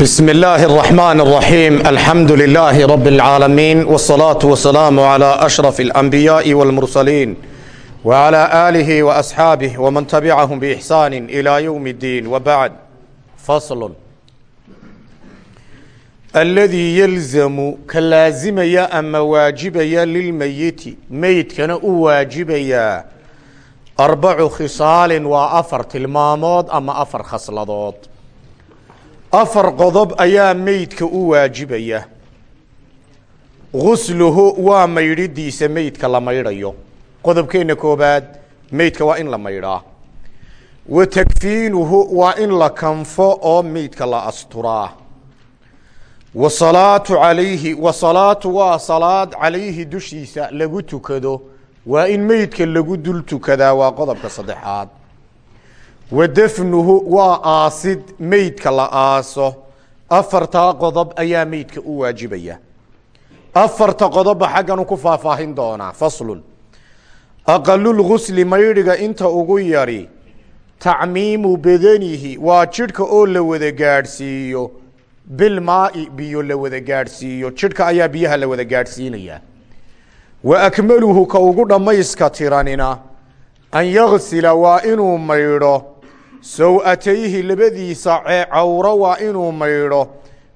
بسم الله الرحمن الرحيم الحمد لله رب العالمين والصلاة والسلام على أشرف الأنبياء والمرسلين وعلى آله وأصحابه ومن تبعهم بإحسان إلى يوم الدين وبعد فصل الذي يلزم كلازميا أما واجبيا للميت ميت كان واجبيا أربع خصال وأفر تلمامود أما أفر خصلضود afar qodob ayaa meydka u waajibaya. Gusluhu waa maydhidiisa meydka la maydhayo. Qodobkeenna koobaad meydka waa in la maydhaa. Wa takfiinuhu waa in la kanfo oo meydka la asturaa. Wa salaatu calayhi wa salaatu waa salaad calayhi dushiisa lagu tukado. Waa in meydka lagu dul tukadaa waa qodobka saddexaad wa dafnuhu waa aasid meydka la aaso. Afartaa qodob ayaa meydka u waajibaya. Afarta qodobba xagganu ku faahfaahin doonaa faslun. Aqalulgusli maydhiga inta ugu yari tacmiimu badanihi waa jidhka oo la wada gaadhsiiyo. Bilmaai biyo la wada gaadhsiiyo jidhka ayaa biyaha la wada gaadhsiinayaa wa akmaluhu ka ugu dhammayska tiranina an yagsila waa inuu maydho sow-atayhi labadiisa cawro waa inuu maydho.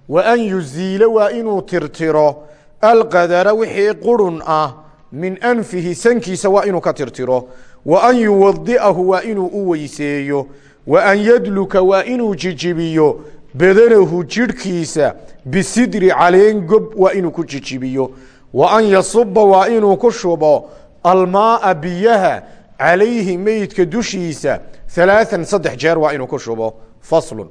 Wa an yuziilo waa inuu tirtiro. Alqadara wixii qurun ah min anfihi sankiisa waa inuu ka tirtiro. Wa an yuwadi'ahu waa inuu u weyseeyo. Wa an yadluka waa inuu jijibiyo. Badanahu jidhkiisa bisidri caleen gob waa inuu ku jijibiyo. Wa an yasuba waa inuu ku shubo. Almaaa biyaha calayhi meydka dushiisa halaaan saddex jeer waa inuu ku shubo faslun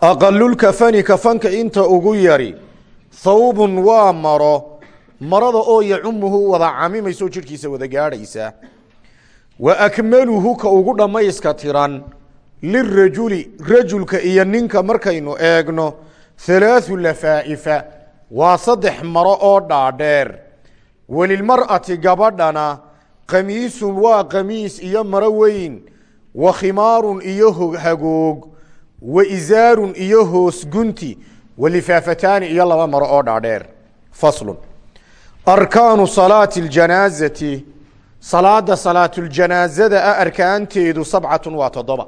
aqalulkafani kafanka inta ugu yari thawbun waa maro marada oo yacumuhu wada camimayso jidhkiisa wada gaadhaysa wa akmaluhu ka ugu dhammayska tiran lirajuli rajulka iyo ninka markaynu eegno halaathu lafaa'ifa waa saddex maro oo dhaadheer walilmar'ati gabadhana qamiisun waa qamiis iyo maro weyn wa khimaarun iyo hagoog wa isaarun iyo hoos gunti wa lifaafataani iyo laba maro oo dhaadheer. Faslun. Arkaanu salaati اljanaazati salaada salaatuljanaazada ah arkaanteedu sabcatun waa toddoba.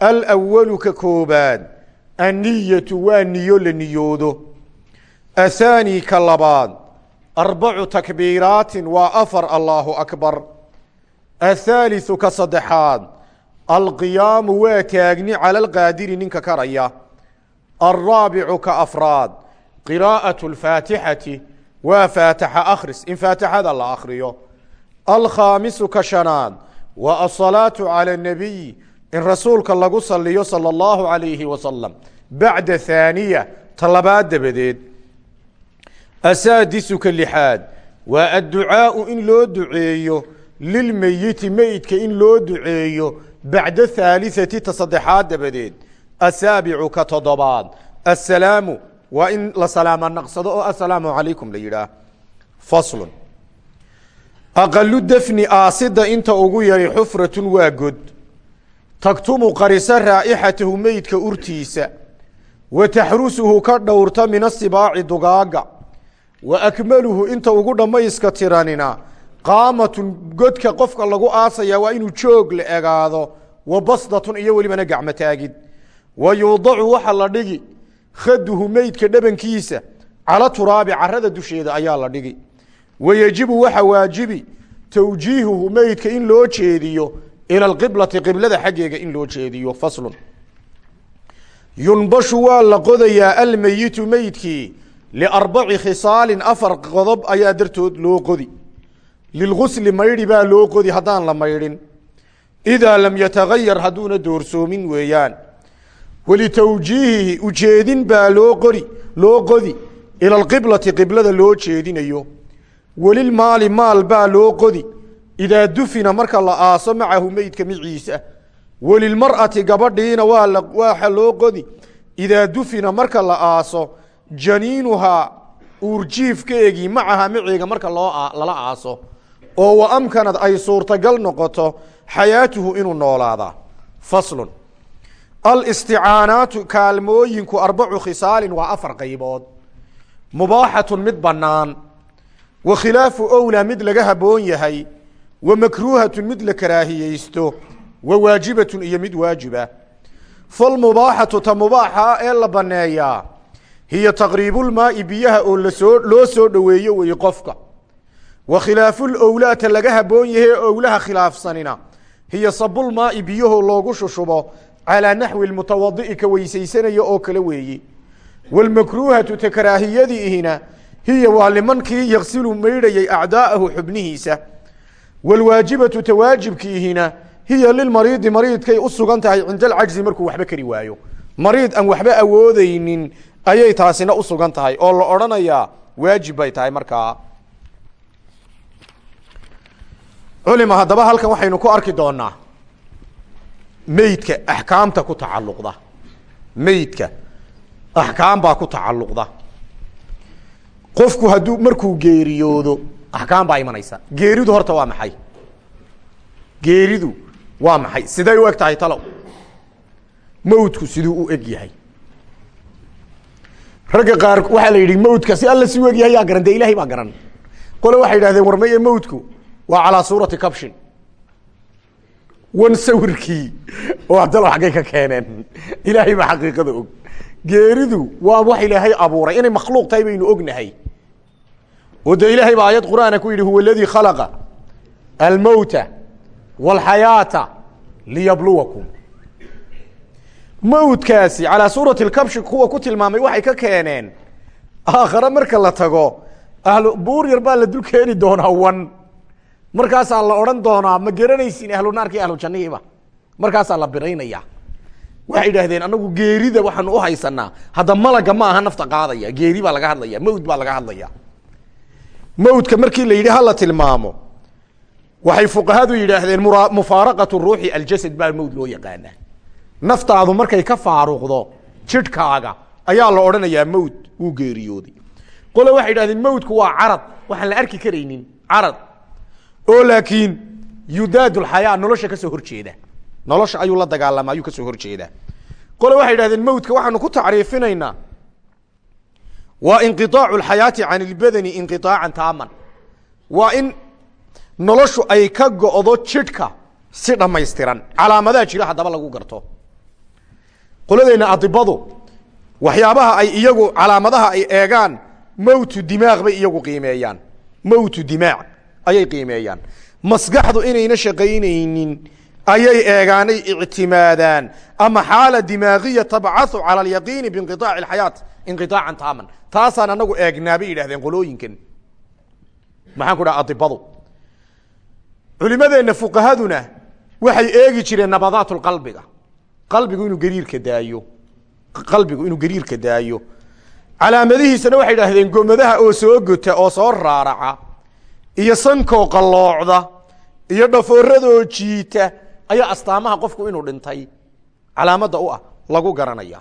Alwalu ka koobaad anniyatu waa niyo la niyoodo. Athaani ka labaad arbacu takbiiraatin waa afar allaahu akbar athaalisu ka saddexaad alqiyaamu waa taagni cala alqaadiri ninka karaya alraabicu ka afraad qiraa'atu alfaatixati waa faataxa akhris in faatixada la akhriyo alkhaamisu ka shanaad wa asalaatu cala اnebiy in rasuulka lagu saliyo sala allahu alayhi wasalam bacda haaniya talabaad dabadeed asaadisu ka lixaad waa adducaau in loo duceeyo lilmeyiti meyidka in loo duceeyo bacda haaliثati ta saddexaad dabadeed asaabicu ka toddobaad assalaamu waa in la salaama naqsado oo assalaamu calaykum la yidhaah faslun aqalu defni aasida inta ugu yari xufratun waa god tagtumu qarisa raa'ixatahu meydka urtiisa wa taxrusuhu ka dhowrta min asibaaci dugaaga wa akmaluhu inta ugu dhammayska tiranina qaamatun godka qofka lagu aasaya waa inuu joog la egaado wa basdatun iyo welibana gacmo taagid. Wa yuudacu waxa la dhigi khaduhu meydka dhabankiisa cala turaabi carada dusheeda ayaa la dhigi. Wa yejibu waxa waajibi towjiihuhu meydka in loo jeediyo ila alqiblati qiblada xaggeega in loo jeediyo faslun. Yunbashu waa la qodayaa almeyitu meydkii liarbaci khisaalin afar qodob ayaa dartood loo qodi lilgusli maydhi baa loo qodi haddaan la maydhin idaa lam yatagayar hadduuna doorsoomin weeyaan walitowjiihihi ujeedin baa loo qori loo qodi ila alqiblati qiblada loo jeedinayo welilmaali maal baa loo qodi idaa dufina marka la aaso macahu meydka miciisa welilmar'ati gabadhiina waa waxa loo qodi idaa dufina marka la aaso janiinuhaa uurjiifkeegii macaha maceega marka loo lala aaso oo wa amkanad ay suurtagal noqoto xayaatuhu inuu noolaadaa faslun. Alisticaanaatu kaalmooyinku arbacu khisaalin waa afar qaybood. Mubaaxatun mid bannaan. Wa khilaafu owlaa mid laga haboon yahay. Wa makruuhatun mid la karaahiyeysto wa waajibatun iyo mid waajiba. Falmubaaxatu ta mubaaxa ee la banneeyaa hiya taqriibulmaa'i biyaha oo la soo loo soo dhoweeyo weeye qofka. Wa khilaafulowlaata laga haboon yahay owlaha khilaafsanina. Hiya sabulmaa'i biyahoo loogu shushubo calaa naxwi mutawadi'i ka weysaysanaya oo kale weeye waalmakruuhatu ta karaahiyadiihina hiya waa limankii yaqsilu maydhayay acdaa'ahu xubnihiisa. Waalwaajibatu ta waajibkiihina hiya lilmariidi mariidkay u sugan tahay cinda alcajzi markuu waxba kari waayo. Mariid aan waxba awoodeynin ayay taasina u sugan tahay oo la odhanayaa waajib bay tahay markaa culima haddaba halkan waxaynu ku arki doonaa meydka axkaamta ku tacalluqda. Meydka axkaam baa ku tacalluqda. Qofku hadduu markuu geeriyoodo axkaam baa imanaysa. Geeridu horta waa maxay? Geeridu waa maxay? Siday u eg tahay talow. Mawdku siduu u eg yahay ragga qaar waxaa la yidhi mawdka si alla si u eg yahay yaa garan dee ilahay baa garan. Qole waxay yidhahdeen war maye waa calaa suurati kabshin. Wan sawirkii oo haddalo xaggay ka keeneen. Ilaahay baa xaqiiqada og. Geeridu waa wax ilaahay abuuray. Inay makhluuq tahay baynu ognahay. Oo ilaahay baa aayad qur'aana ku yidhi huwa aladii khalaqa almowta wاlxayaata liyabluwakum mawdkaasi calaa suurati kabshi kuwa ku tilmaamay waxay ka keeneen aakhare marka la tago ahlu buur yar baa la dul keeni doonaa wan. Markaasaa la odhan doonaa ma garanaysin ahlu naarki ahlu jannihiiba markaasaa la biraynaya waxay idhaahdeen anagu geerida waxaanu u haysanaa hadda malaga ma aha nafta qaadaya geeri baa laga hadlaya mawd baa laga hadlaya mawdka markii la yidhi hala tilmaamo. Waxay fuqahadu yidhaahdeen mufaaraqatu ruuxi aljasad baa mawd loo yaqaanaa naftaadu markay ka faaruqdo jidhkaaga ayaa la odhanayaa mawd wuu geeriyooday qole waxay yidhahdeen mawdku waa carad. Waxaan la arki karaynin carad. Oo laakiin yudaad lxayaa nolosha ka soo horjeeda. Nolosha ayuu la dagaalama ayuu ka soo horjeedaa qole waxay yidhahdeen mawdka waxaanu ku tacriifinaynaa. Waa inqiaacu lxayaati can ilbadani inqiaacan taaman. Waa in noloshu ay ka go'do jidhka si dhammaystiran. Calaamadaha jira haddaba lagu garto qoladeenna adibadu waxyaabaha ay iyagu calaamadaha ay eegaan mawtu dimaaq bay iyagu qiimeeyaan. Mawtu dimaac ayay qiimeeyaan. Maskaxdu inayna shaqaynaynin ayay eegaanay ictimaadaan. Ama xaala dimaagiya tabcau cala alyaqiini biinqiaaci alxayaat inqiaacan taaman. Taasaan anagu eegnaa yidhahdeen qolooyinkan. Maxaan ku dhaha adibadu. Culimadeenna fuqahaduna waxay eegi jireen nabadaat qalbiga qalbigu inuu gariirka daayo. Qalbigu inuu gariirka daayo. Calaamadihiisana waxay idhaahdeen gomadaha oo soo gota oo soo raaraca iyo sankoo qalloocda iyo dhafooradoo jiita ayaa astaamaha qofku inuu dhintay. Calaamadda u ah lagu garanaya.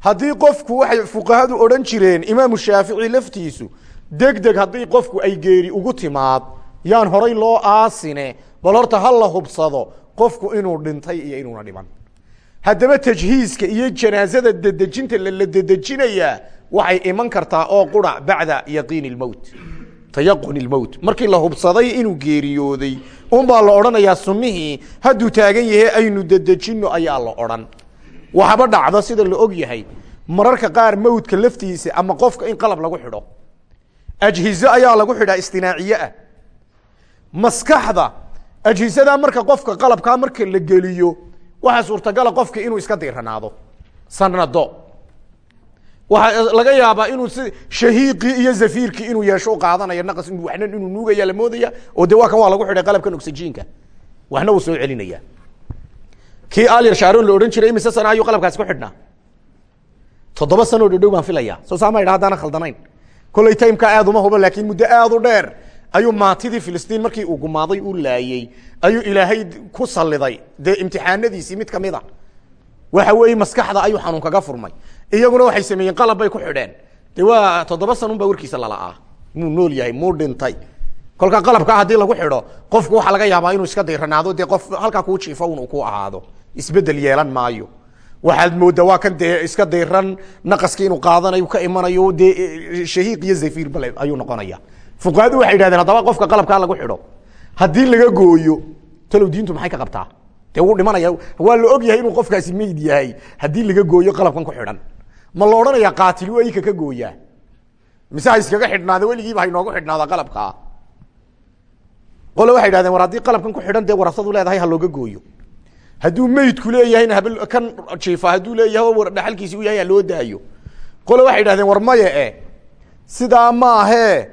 Haddii qofku waxay fuqahadu odhan jireen imaamu shaafici laftiisu deg deg haddii qofku ay geeri ugu timaad yaan horay loo aasine bal horta ha la hubsado qofku inuu dhintay iyo inuuna dhiman haddaba tajhiiska iyo janaasada dedejinta lala dedejinayaa waxay iman kartaa oo qura bacda yaqiin اlmowt tayaqun اlmowt markii la hubsaday inuu geeriyooday unbaa la odhanayaa sunnihii hadduu taagan yahay aynu dedejino ayaa la odhan. Waxaba dhacdo sida la og yahay mararka qaar mawdka laftiisa ama qofka in qalab lagu xidho. Ajhizo ayaa lagu xidhaa istinaaciye ah. Maskaxda ajhisadaa marka qofka qalabkaa marka la geliyo waxaa suurtagala qofka inuu iska diiranaado. Sanado. Waxaa laga yaabaa inuu si shahiiqii iyo zafiirkii inuu yeesho u qaadanayo naqas waxna inuu nuugaya la moodaya oo de waa kan waa lagu xidhay qalabkan oxygenka waxna wuu soo celinaya. Kii alyar shaaron la odhan jiray imise sana ayuu qalabkaasi ku xidhnaa? Toddoba sanoo dhadhow baan filaya soo saama idha haddaana khaldanayn kolley timeka aad uma hubo laakiin muddo aad u dheer ayuu maatidii filistiin markii uu gumaaday u laayey ayuu ilaahay ku saliday dee imtixaanadiisii mid ka mid a. Waxa weeye maskaxda ayuu xanuun kaga furmay. Iyaguna waxay sameeyeen qalab bay ku xidheen. De waa toddoba sanun baa warkiisa lala'aa muu nool yahay muu dhintay. Kolkaa qalabkaa haddii lagu xidho qofku waxaa laga yaabaa inuu iska diiranaado dee qof halkaa kuu jiifo un ku ahaado. Isbedel yeelan maayo. Waxaad moodaa waa kan dee iska dayran naqaski inuu qaadanayo ka imanayo dee shahiiq iyo zafiir bale ayuu noqonaya fuqahadu waxay yidhahdeen haddaba qofka qalabkaa lagu xidho haddii laga gooyo talow diintu maxay ka qabtaa? Dee wuu dhimanaya waa la og inuu qofkaasi meyd yahay haddii laga gooyo qalabkan ku xidhan. Ma la odhanaya qaatil weyka ka gooyaa? Mise ha xidhnaada weligiiba ha inoogu xidhnaada qalabkaa qole waxay yidhahdeen war haddii qalabkan ku xidhan dee warasadu leedahay ha looga gooyo. Hadduu meydku leeyahayna kan jiifa hadduu leeyahay oo dhaxalkiisi u yahay ha loo daayo. Qole waxay yidhahdeen war maya e sidaa maahee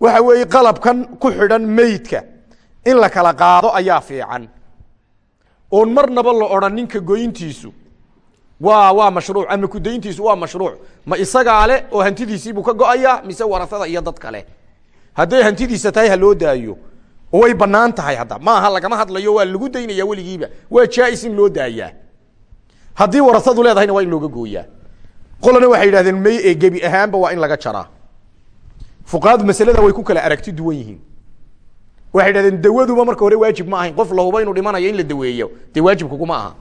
waxa weeye qalabkan ku xidhan meydka in la kala qaado ayaa fiican. Oon marnaba la odhan ninka goyntiisu waa waa mashruuc ama kudayntiisu waa mashruuc. Ma isagaa le oo hantidiisiibuu ka go'aya mise warasada iyo dad kale hadday hantidiisa tahay ha loo daayo. Way bannaan tahay hadda. Maaha lagama hadlayo waa lagu daynaya weligiiba. Waa jaais in loo daayaa. Haddii warasadu leedahayna waa in looga gooyaa. Qolana waxay yidhahdeen may ee gebi ahaanba waa in laga jaraa fuqahadu masalada way ku kala aragti duwan yihiin. Waxay yidhahdeen dawaduba marka hore waajib ma ahayn. Qof lahuba inuu dhimanayo in la daweeyo. Dee waajibkaguma aha.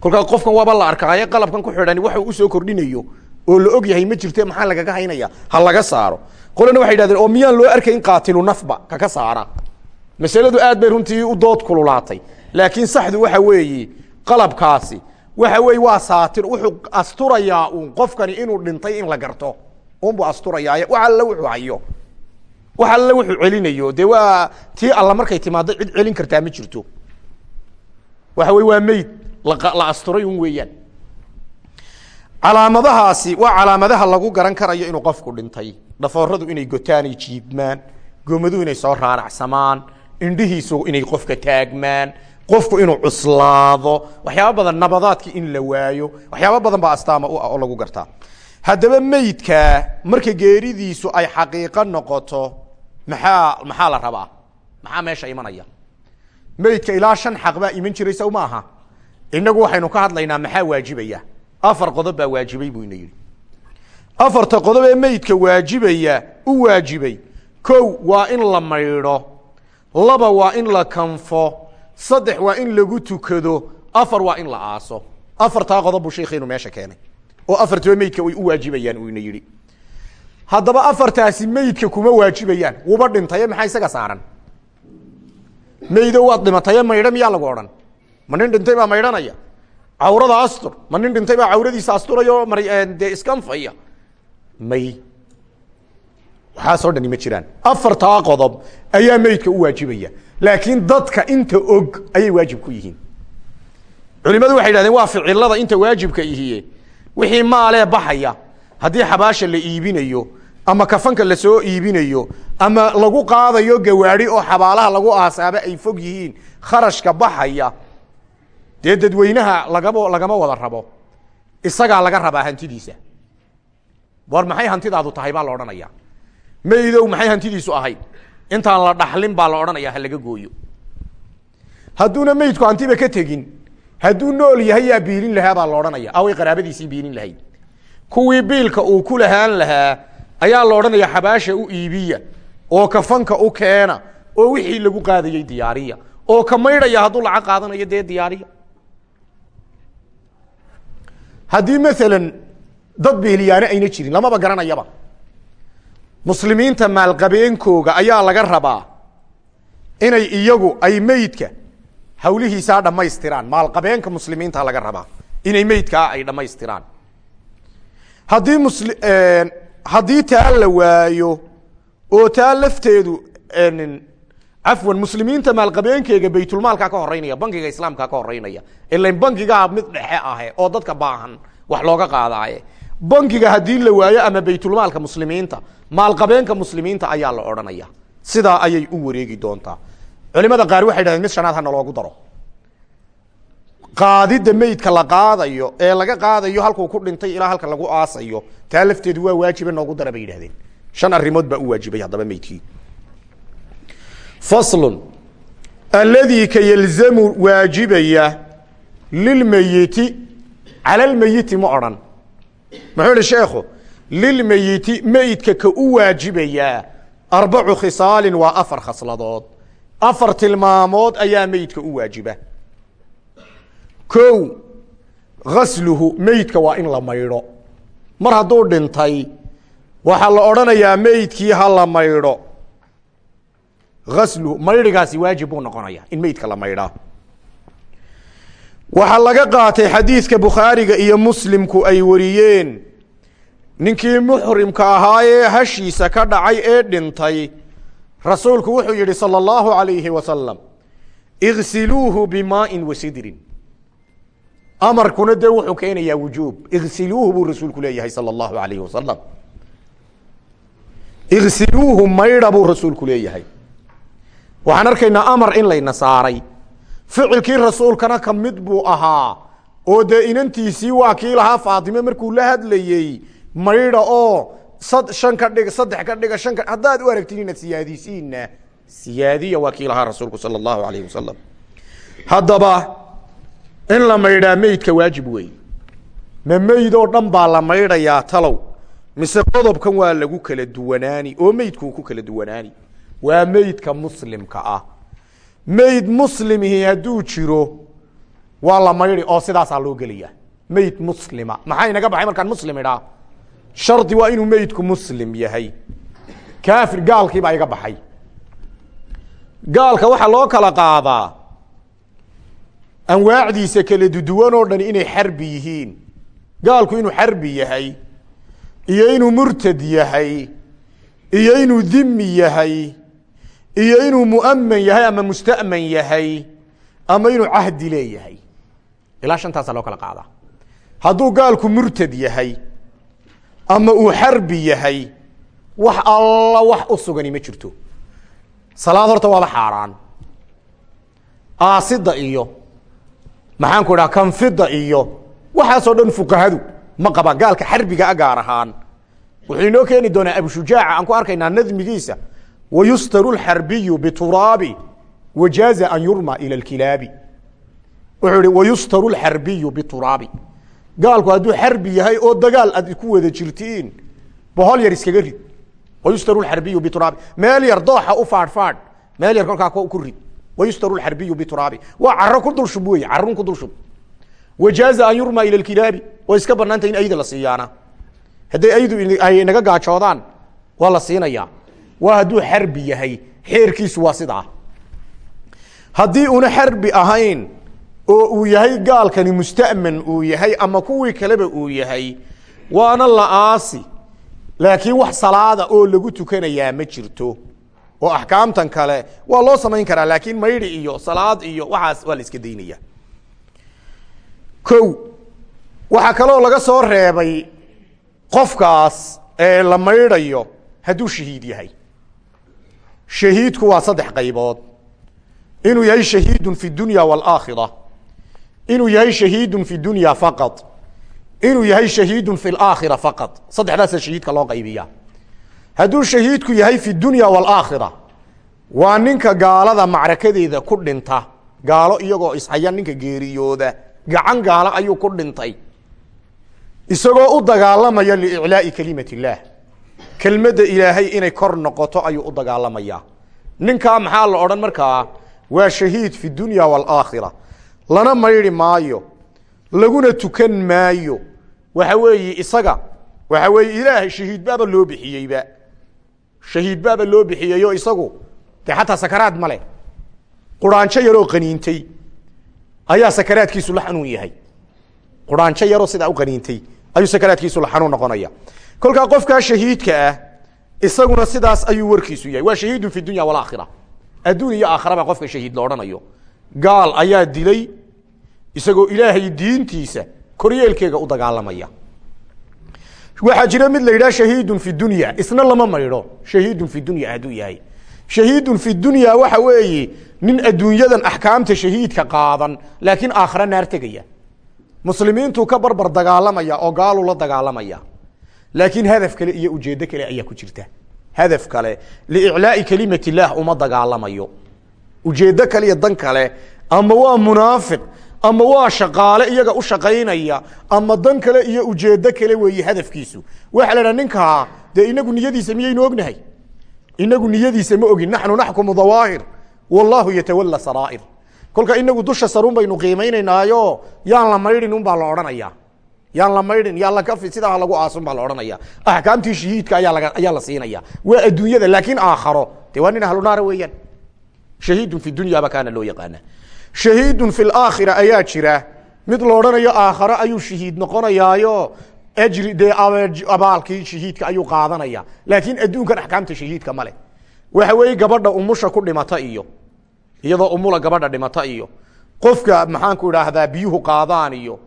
Kolkaa qofkan waaba la arkaaye qalabkan ku xidhani waxa u soo kordhinayo oo la og yahay ma jirte maxaa lagaga haynaya ha laga saaro. Qolana waxay yidhahdeen oo miyaan loo arkayn qaatilu nafba kaka saara. Masaladu aad bay runtii u dood kululaatay. Laakiin saxdu waxa weeye qalabkaasi waxa weeye waa saatir. Wuxuu asturayaa uun qofkani inuu dhintay in la garto unbuu asturayaa wax alle wuxuu hayo. Wax alle wuxuu celinayo. Dee waa tii alla markay timaado cid celin kartaa ma jirto. Waxa weye waa meyd la asturay un weeyaan. Calaamadahaasi waa calaamadaha lagu garan karayo inuu qofku dhintay. Dhafooradu inay gotaanay jiibmaan. Goomaduhu inay soo raaracsamaan. Indhihiisu inay qofka taagmaan. Qofku inuu cuslaado. Waxyaaba badan nabadaadki in la waayo. Waxyaaba badan baa astaama u ah oo lagu gartaa haddaba meydka marka geeridiisu ay xaqiiqo noqoto maxaa maxaa la rabaa? Maxaa meesha imanaya? Meydka ilaa shan xaq iman jiray sow aha. Inagu waxaynu ka hadlaynaa maxaa waajibaya? Afar qodob baa waajibay buu ina yidhi. Afarta qodob ee meydka waajibaya u waajibay. Kow waa in la maydho. Laba waa in la kanfo. Saddex waa in lagu tukado. Afar waa in la aaso. Afartaa qodob buu sheikheenu meesha keenay oo afartaba meydka way u waajibayaan uu ina yidhi afartaasi meydka kuma waajibayaan. Wuba dhintaye maxaa isaga saaran? Meydo waad dhimataye maydho miyaa lagu odhan? Ma nin dhintay baa maydhanaya? Cawrada astur ma nin dhintay baa cawradiisa asturayo mar dee iskanfaya may. Waxaasoo dhani ma jiraan. Afartaa qodob ayaa meydka u waajibaya. Laakiin dadka inta og ayay waajib ku yihiin. Culimadu waxay yidhahdeen waa ficilada inta waajibka ihiye wixii maalee baxaya. Haddii xabaasha la iibinayo ama kafanka la soo iibinayo ama lagu qaadayo gawaadi oo xabaalaha lagu aasaaba ay fog yihiin kharashka baxaya dee dadweynaha lagama lagama wada rabo. Isagaa laga rabaa hantidiisa. War maxay hantidaadu tahay baa la odhanaya. Maydow maxay hantidiisu ahayd? Intaan la dhaxlin baa la odhanaya ha laga gooyo. Hadduuna meydku hantiba ka tegin hadduu nool yahay yaa biilin lahaa baa la odhanaya away qaraabadiisii biilin lahayd. Kuwii biilka uu ku lahaan lahaa ayaa la odhanaya xabaasha u iibiya oo kafanka u keena oo wixii lagu qaadayey diyaariya oo ka maydhaya hadduu lacag qaadanayo dee diyaariya. Haddii maalan dad biiliyaane ayna jirin lamaba garanayaba. Muslimiinta maalqabeenkooga ayaa laga rabaa inay iyagu ay meydka hawlihiisaa dhammaystiraan. Maalqabeenka muslimiinta laga rabaa. Inay meydkaa ay dhammaystiraan. Haddii musli haddii taa la waayo oo taa lafteedu cafwan muslimiinta maalqabeenkeega baytulmaalkaa ka horeynaya bankiga islaamkaa ka horeynaya ilan bankigaa mid dhexe ahe oo dadka baahan wax looga qaadaaye bankiga haddii la waayo ama baytulmaalka muslimiinta maalqabeenka muslimiinta ayaa la odhanaya. Sidaa ayay u wareegi doontaa culimada qaar waxay dhahdeen mid shanaad hana loogu daro. Qaadida meydka la qaadayo ee laga qaadayo halkuu ku dhintay ilaa halka lagu aasayo taa lafteedu waa waajiba noogu dara bay yidhahdeen. Shan arrimood baa u waajibay haddaba meydkii. Faslun alladii ka yalzamu waajibaya lilmeyiti cala lmeyiti ma odhan. Muxuu ihi sheekhu lilmeyiti meydka ka u waajibayaa arbacu khisaalin waa afar khasladood afar tilmaamood ayaa meydka u waajiba. Kow gasluhu meydka waa in la maydho. Mar hadduu dhintay waxaa la odhanayaa meydkii ha la maydho. Asluhu maydhigaasi waajib buu noqonaya in meydka la maydhaa. Waxaa laga qaatay xadiidka bukhaariga iyo muslimku ay wariyeen. Ninkii muxrimka ahaa ee hashiisa ka dhacay ee dhintay rasuulku wuxuu yihi salى اllahu alayhi wasalam igsiluuhu bimaa'in wasidrin amarkuna dee wuxuu keenayaa wujuub igsiluuhu buu rasuulku leeyahay salى اllahu alayhi wasalam igsiluuhu maydha buu rasuulku leeyahay waxaan arkaynaa amar in layna saaray ficilkii rasuulkana ka mid buu ahaa oo dee inantiisii waa kii lahaa faatime markuu la hadlayey maydha oo shan ka dhig saddex ka dhiga shan ka haddaad u aragtin inaad siyaadisiinna siyaadiya waa kii lahaa rasuulku sala allahu alayhi wasalam haddaba in la maydhaa meydka waajib wey ma meyd oo dhan baa la maydhayaa talow. Mise qodobkan waa lagu kala duwanaani oo meydkuu ku kala duwanaani. Waa meydka muslimka ah. Meyd muslimihi hadduu jiro waa la maydhi oo sidaasaa loo gelaya meyd muslima. Maxaa inaga baxay markaan muslim idhaa shardi waa inuu meydku muslim yahay. Kaafir gaalkii baa iga baxay. Gaalka waxaa loo kala qaadaa anwaacdiisa kala duduwan oo dhan inay xarbi yihiin. Gaalku inuu xarbi yahay iyo inuu murtad yahay iyo inuu dhimi yahay iyo inuu muaman yahay ama musta'man yahay ama inuu cahdi leeyahay. Ilaa shantaasaa loo kala qaadaa. Hadduu gaalku murtad yahay ama uu xarbi yahay wax alla wax u sugani ma jirto. Salaad horta waaba xaaraan. Aasida iyo maxaan ku kanfida iyo waxaasoo dhan fuqahadu ma qabaan. Gaalka xarbiga a gaar ahaan. Wuxuu inoo keeni doonaa abushujaaca aan ku arkaynaa nadmigiisa. Wayustaru lxarbiyu bituraabi wajaaza an yurma ila lkilaabi wuxuu ihi wayustaru lxarbiyu bituraabi gaalku hadduu xarbi yahay oo dagaal aad ku wada jirtiin bohol yar iskaga rid. Wayustaru lxarbiyu bituraabi meel yar dooxa u faadhfaadh meel yar kolkaa ku rid. Wayustaru lxarbiyu bituraabi waa caro ku dul shub wey carun ku dul shub. Wajaaza an yurma ila lkilaabi way iska banaantay in ayda la siiyaana. Hadday aydu ay naga gaajoodaan waa la siinayaa waa hadduu xarbi yahay xeerkiisu waa sidaa. Haddii una xarbi ahayn oo uu yahay gaalkani musta'man uu yahay ama kuwii kaleba uu yahay waana la aasi laakiin wax salaada oo lagu tukanayaa ma jirto. Oo axkaamtan kale waa loo samayn karaa laakiin maydhi iyo salaad iyo waxaas waa la iska daynaya. Ko waxaa kaloo laga soo reebay qofkaas ee la maydhayo hadduu shahiid yahay. Shahiidku waa saddex qaybood. Inuu yahay shahiidun fi dunya waalaakhira inuu yahay shahiidun fi dunya faqad inuu yahay shahiidun fi laakhira faqad saddexdaasa shahiidka loo qaybiya hadduu shahiidku yahay fi dunya waalaakhira waa ninka gaalada macrakadeeda ku dhinta. Gaalo iyagoo ishaya ninka geeriyooda. Gacan gaalo ayuu ku dhintay. Isagoo u dagaalamaya liiclaa'i kelimat illaah kelmadda ilaahay inay kor noqoto ayuu u dagaalamaya. Ninkaa maxaa la odhan markaa? Waa shahiid fi dunya waalaakhira lana maydhi maayo. Laguna tukan maayo. Waxa weeye isaga waxa weeye ilaahay shahiid baaba loo bixiyeyba shahiid baaba loo bixiyeyo isagu dee xataa sakaraad ma leh. Quraanjo yaroo qaniintay. Ayaa sakaraadkiisu la xanuun yahay. Quraanjo yaroo sidaa u qaniintay. Ayuu sakaraadkiisu la xanuun noqonaya. Kolkaa qofkaa shahiidka ah isaguna sidaas ayuu warkiisu yahay. Waa shahiidun fi dunya walaakhira adduun iyo aakhiraba qofka shahiid lo odhanayo gaal ayaa dilay isagoo ilaahay diintiisa koryeelkeega u dagaalamaya. Waxaa jira mid la yidhaha shahiidun fi dunya isna lama maydho shahiidun fi dunya hadduu yahay. Shahiidun fi dunya waxa weeye nin adduunyadan axkaamta shahiidka qaadan laakiin aakhira naar tegaya. Muslimiintuu ka barbar dagaalamaya oo gaaluu la dagaalamaya. Laakiin hadaf kale iyo ujeeddo kale ayaa ku jirta. Hadaf kale liiclaa'i kelimat illaah uma dagaalamayo ujeeddo kale iyo dan kale ama waa munaafiq ama waa shaqaale iyaga u shaqaynaya ama dan kale iyo ujeeddo kale weeye hadafkiisu. Waxa la dhaha ninkaa dee inagu niyadiisa miyaynu ognahay? Inagu niyadiisa ma ogin. Naxnu naxkumu dawaahir. Wallahu yatawala saraa'ir. Kolka inagu dusha sarun baynu qiimaynaynaayo yaan la maydhin un baa la odhanaya. Yaan la maydhin yaan la kafi sidaa lagu aasun baa la odhanaya. Axkaamtii shahiidka ayaa ayaa la siinaya. Waa adduunyada laakiin aakharo. Dee waa nin ahlunaara weeyaan shahiidun fi dunya ba kaana loo yaqaana shahiidun fi laakhira ayaa jira. Mid la odhanayo ayuu shahiid noqonayaayo. Ajri dee abaalkii shahiidka ayuu qaadanaya. Laakiin adduunkan axkaamta shahiidka male waxa weeye gabadha umusha ku dhimata iyo. Iyadoo umula gabadha dhimata iyo. Qofka maxaanku idhaahdaa biyuhu qaadaan iyo.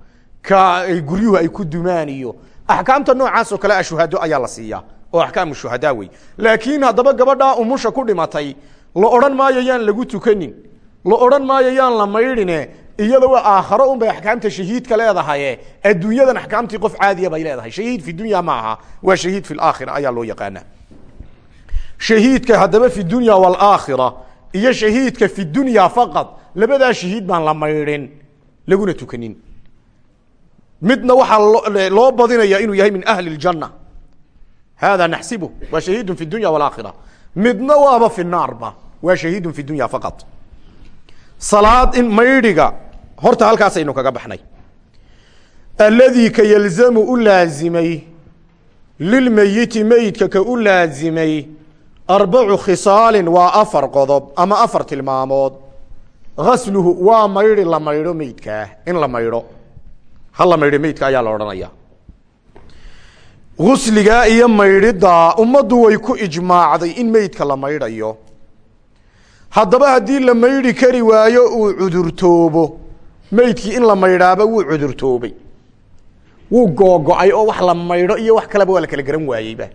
Ka guryuhu ay ku dumaan iyo. Axkaamta noocaasoo kale a shuhado ayaa la siiyaa. Oo axkaamu shuhadaa wey laakiin haddaba gabadhaa umusha ku dhimatay la odhan maayo yaan lagu tukanin. La odhan maayo yaan la maydhine iyada waa aakharo un bay axkaamta shahiidka leedahaye adduunyadan axkaamtii qof caadiya bay leedahay. Shahiid fi dunya ma aha waa shahiid fi laakhira ayaa loo yaqaana shahiidka haddaba fi dunya waalaakhira iyo shahiidka fi dunya faqad labadaa shahiid baan la maydhin laguna tukanin. Midna waxaa loo badinaya inuu yahay min ahli اljanna hada naxsibu waa shahiidu fi dunya wاlaakhira midna waaba fi naarba waa shahiidu fi dunya faqad salaad in maydhiga horta halkaasaynu kaga baxnay. Alladii ka yalzamu u laazimay lilmeyiti meydka ka u laazimay arbacu khisaalin waa afar qodob ama afar tilmaamood. Gasluhu waa maydhi la maydho meydkaa in la maydho. Hala maydho meydka ayaa la odhanaya. Gusligaa iyo maydhidaa ummaddu way ku ijmaacday in meydka la maydhayo haddaba haddii la maydhi kari waayo uu cudurtoobo. Meydkii in la maydhaaba wuu cudurtoobay. Wuu googo-ay oo wax la maydho iyo wax kaleba waa la kala garan waayeyba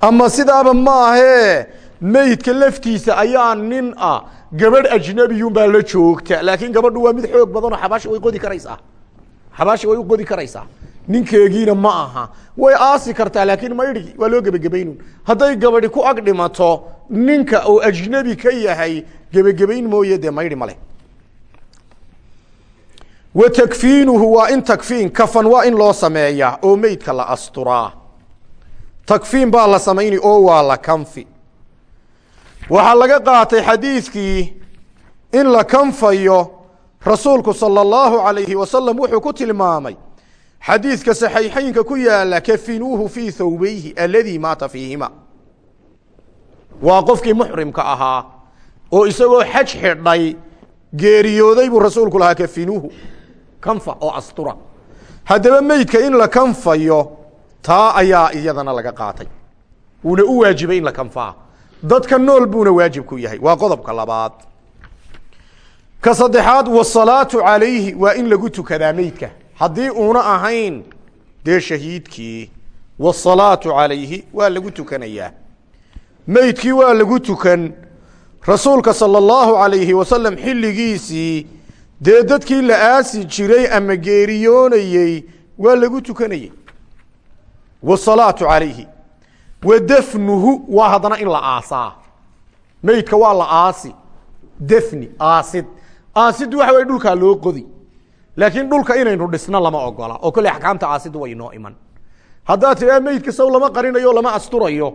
ama sidaaba maahee meydka laftiisa ayaa nin ah gabadh ajnabiyun baa la joogta. Laakiin gabadhu waa mid xoog badan oo xabaasha way qodi karaysaa. Xabaasha way u qodi karaysaa. Ninkeegiina ma aha. Way aasi kartaa laakiin maydhigi waa loo gebagabaynun hadday gabadhi ku ag dhimato ninka oo ajnabi ka yahay gebagabayn mooye dee maydhi male wa takfiinuhu waa in takfiin kafan waa in loo sameeyaa oo meydka la asturaa. Takfiin baa la samayni oo waa la kanfi. Waxaa laga qaatay xadiidkii in la kanfayo rasuulku salى اllahu alayhi wasalam wuxuu ku tilmaamay xadiidka saxiixeynka ku yaalla kafinuuhu fii thawbayhi aladii maata fiihima waa qofkii muxrimka ahaa oo isagoo xaj xidhay geeriyooday buu rasuulku lahaa kafinuuhu kanfa oo astura. Haddaba meydka in la kanfayo taa ayaa iyadana laga qaatay. Wuuna u waajibay in la kanfaa. Dadka nool buuna waajib ku yahay. Waa qodobka labaad. Ka saddexaad wasalaatu calayhi waa in lagu tukadaa meydka haddii uuna ahayn dee shahiidkii wasalaatu calayhi waa lagu tukanayaa meydkii waa lagu tukan. Rasuulka sala allahu alayhi wasalam xilligiisii dee dadkii la aasi jiray ama geeriyoonayey waa lagu tukanayey. Wasalaatu calayhi wa dafnuhu waa haddana in la aasaa. Meydka waa la aasi. Defni aasid. Aasiddu waxa way dhulkaa loo qodi. Laakiin dhulka inaynu dhisno lama ogola. Oo kolley axkaamta aasidu way inoo iman. Haddaad tidhaa meydka saw lama qarinayo lama asturayo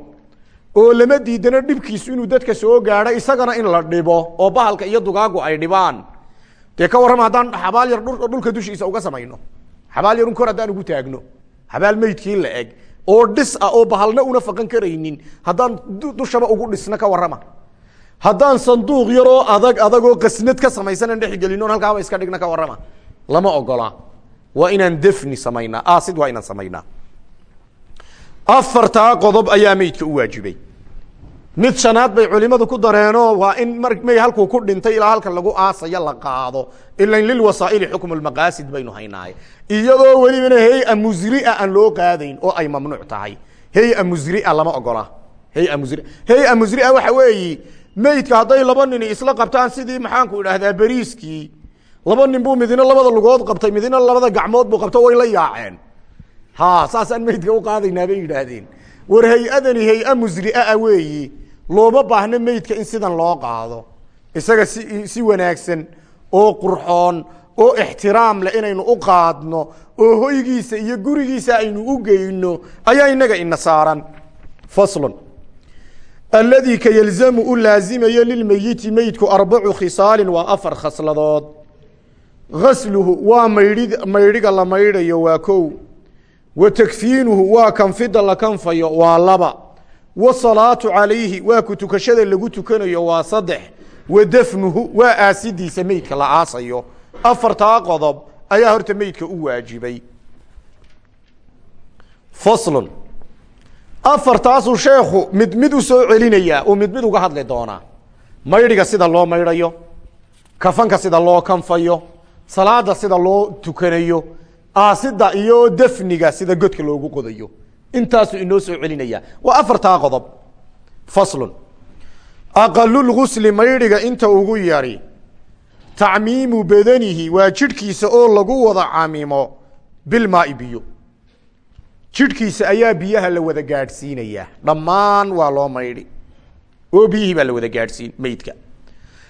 oo lama diidano dhibkiisu inuu dadka soo gaadho isagana in la dhibo oo bahalka iyo dugaagu ay dhibaan. Dee ka warrama haddaan xabaal yar dhulka dushiisa uga samayno. Xabaal yarun kor haddaan ugu taagno. Xabaal meydkii la eg. Oo dhis ah oo bahalna una faqan karaynin. Haddaan dushaba ugu dhisno ka warrama. Haddaan sanduuq yaroo adag adagoo qasnad ka samaysanan dhex gelino halkaaba iska dhigna ka warrama. Lama ogola. Waa inaan defni samaynaa aasid waa inaan samaynaa afartaa qodob ayaa meydka u waajibay. Mid shanaad bay culimadu ku dareenoo waa in may halkuu ku dhintay ilaa halka lagu aasayo la qaado. Ilan lilwasaa'ili xukmu lmaqaasid baynu haynaaye iyadoo welibana hey-a musria aan loo qaadayn oo ay mamnuuc tahay. Hey-a musria lama ogola. Hey-a musri hey-a musria waxa weeyi meydka hadday laba nini isla qabtaan sidii maxaanku idhaahdaa beriiskii. Laba nin buu midina labada lugood qabtay midina labada gacmood buu qabto way la yaaceen ha saasaan meydka u qaadaynaa bay yidhaahdeen. War hay'adani hay'a musriaa weeyi looma baahno meydka in sidan loo qaado. Isaga si si wanaagsan oo qurxoon oo ixtiraam leh inaynu u qaadno oo hoygiisa iyo gurigiisa aynu u geyno ayaa inaga ina saaran faslun. Aladii ka yelzamu u laazimayo lilmeyiti meydku arbacu khisaalin waa afar khasladood. Gasluhu waa maydhi maydhiga la maydhayo waa kow wa takfiinuhu waa kanfida la kanfayo waa laba. Wasalaatu calayhi waa ku tukashada lagu tukanayo waa saddex. Wa dafnuhu waa aasidiisa meydka la aasayo. Afartaa qodob ayaa horta meydka u waajibay. Faslun. Afartaasuu sheekhu mid mid u soo celinayaa uu mid mid uga hadli doonaa. Maydhiga sida loo maydhayo kafanka sida loo kanfayo salaada sida loo tukanayo aasida iyo dafniga sida godka loogu qodayo. Intaasuu inoo soo celinaya. Waa afartaa qodob. Faslun. Aqalulgusli maydhiga inta ugu yari. Tacmiimu badanihi waa jidhkiisa oo lagu wada camimo bilmaai biyo. Jidhkiisa ayaa biyaha la wada gaadhsiinayaa dhammaan waa loo maydhi. Oo biyihii baa la wada gaadhsiin meydka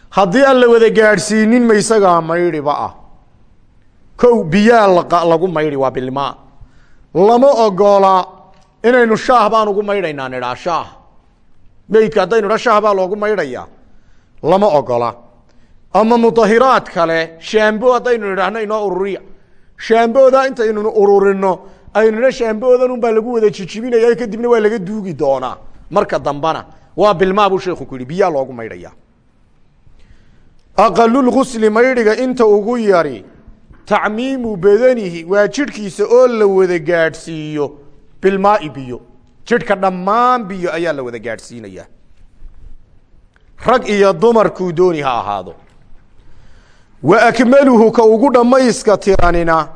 haddii aan la wada gaadhsiinin ma isagaa maydhiba ah kow biyaa lagu maydhi waa bilmaa lama ogola inaynu shaah baan ugu maydhaynaa nidhaa shaah. Meydka haddaynu dha shaah baa loogu maydhayaa lama ogola ama mudahiraad kale shaambo haddaynu nidhaahno inoo ururiya. Shaambooda intaynu ururino aynuna shaamboodan baa lagu wada jijibinaya kadibna waa laga duugi doonaa marka dambana waa bilmaa buu sheeku ku yihi biyaa loogu maydhaya aqalulgusli maydhiga inta ugu yari tacmiimu badanihi waa jidhkiisa oo la wada gaadhsiiyo. Bilmaai biyo. Jidhka dhammaan biyo ayaa la wada gaadhsiinaya. Rag iyo dumarkuu dooni ha ahaado. Wa akmaluhu ka ugu dhammayska tiranina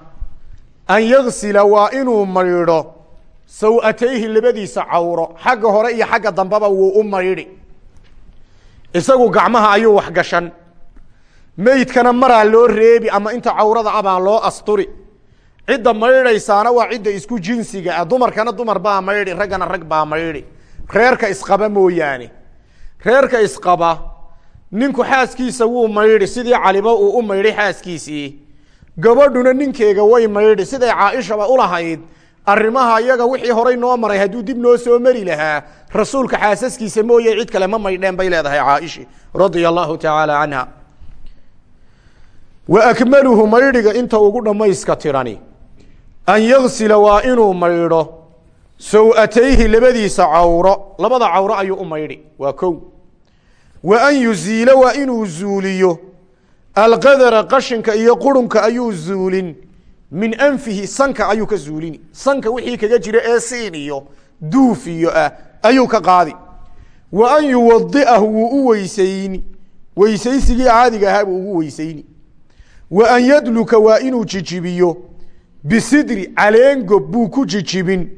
an yagsila waa inuu maydho saw-atayhi labadiisa cawro xagga hore iyo xagga dambeba wuu u maydhi isagu gacmaha ayuu waxgashan meydkana maraa loo reebi ama inta cawrada abaa loo asturi. Cidda maydhaysaana waa cidda isku jinsiga ah. Dumarkana dumar baa maydhi raggana rag baa maydhi. Reerka isqaba mooyaane. Reerka isqaba ninku xaaskiisa wuu maydhi sidii calibo uu u maydhay xaaskiisii. Gabadhuna ninkeega way maydhi siday caaishaba ulahayd arrimaha iyaga wixii horay noo maray hadduu dib noo soo mari lahaa rasuulka xaasaskiisa mooye cid kale ma maydheen bay leedahay caaishi radia allahu tacaala canha wa akmaluhu maydhiga inta ugu dhammayska tirani. An yagsila waa inuu maydho saw-atayhi labadiisa cawro. Labada cawro ayuu u maydhi waa kow. Wa an yuziila waa inuu zuuliyo. Alqadara qashinka iyo qurunka ayuu zuulin. Min anfihi sanka ayuu ka zuulini. Sanka wixii kaga jira ee siin iyo duuf iyo ah ayuu ka qaadi. Wa an yuwadi'ahu wuu u weysayni. Weysaysigii caadiga ahaa buu ugu weysayni wa an yadluka waa inuu jijibiyo. Bisidri caleengob buu ku jijibin.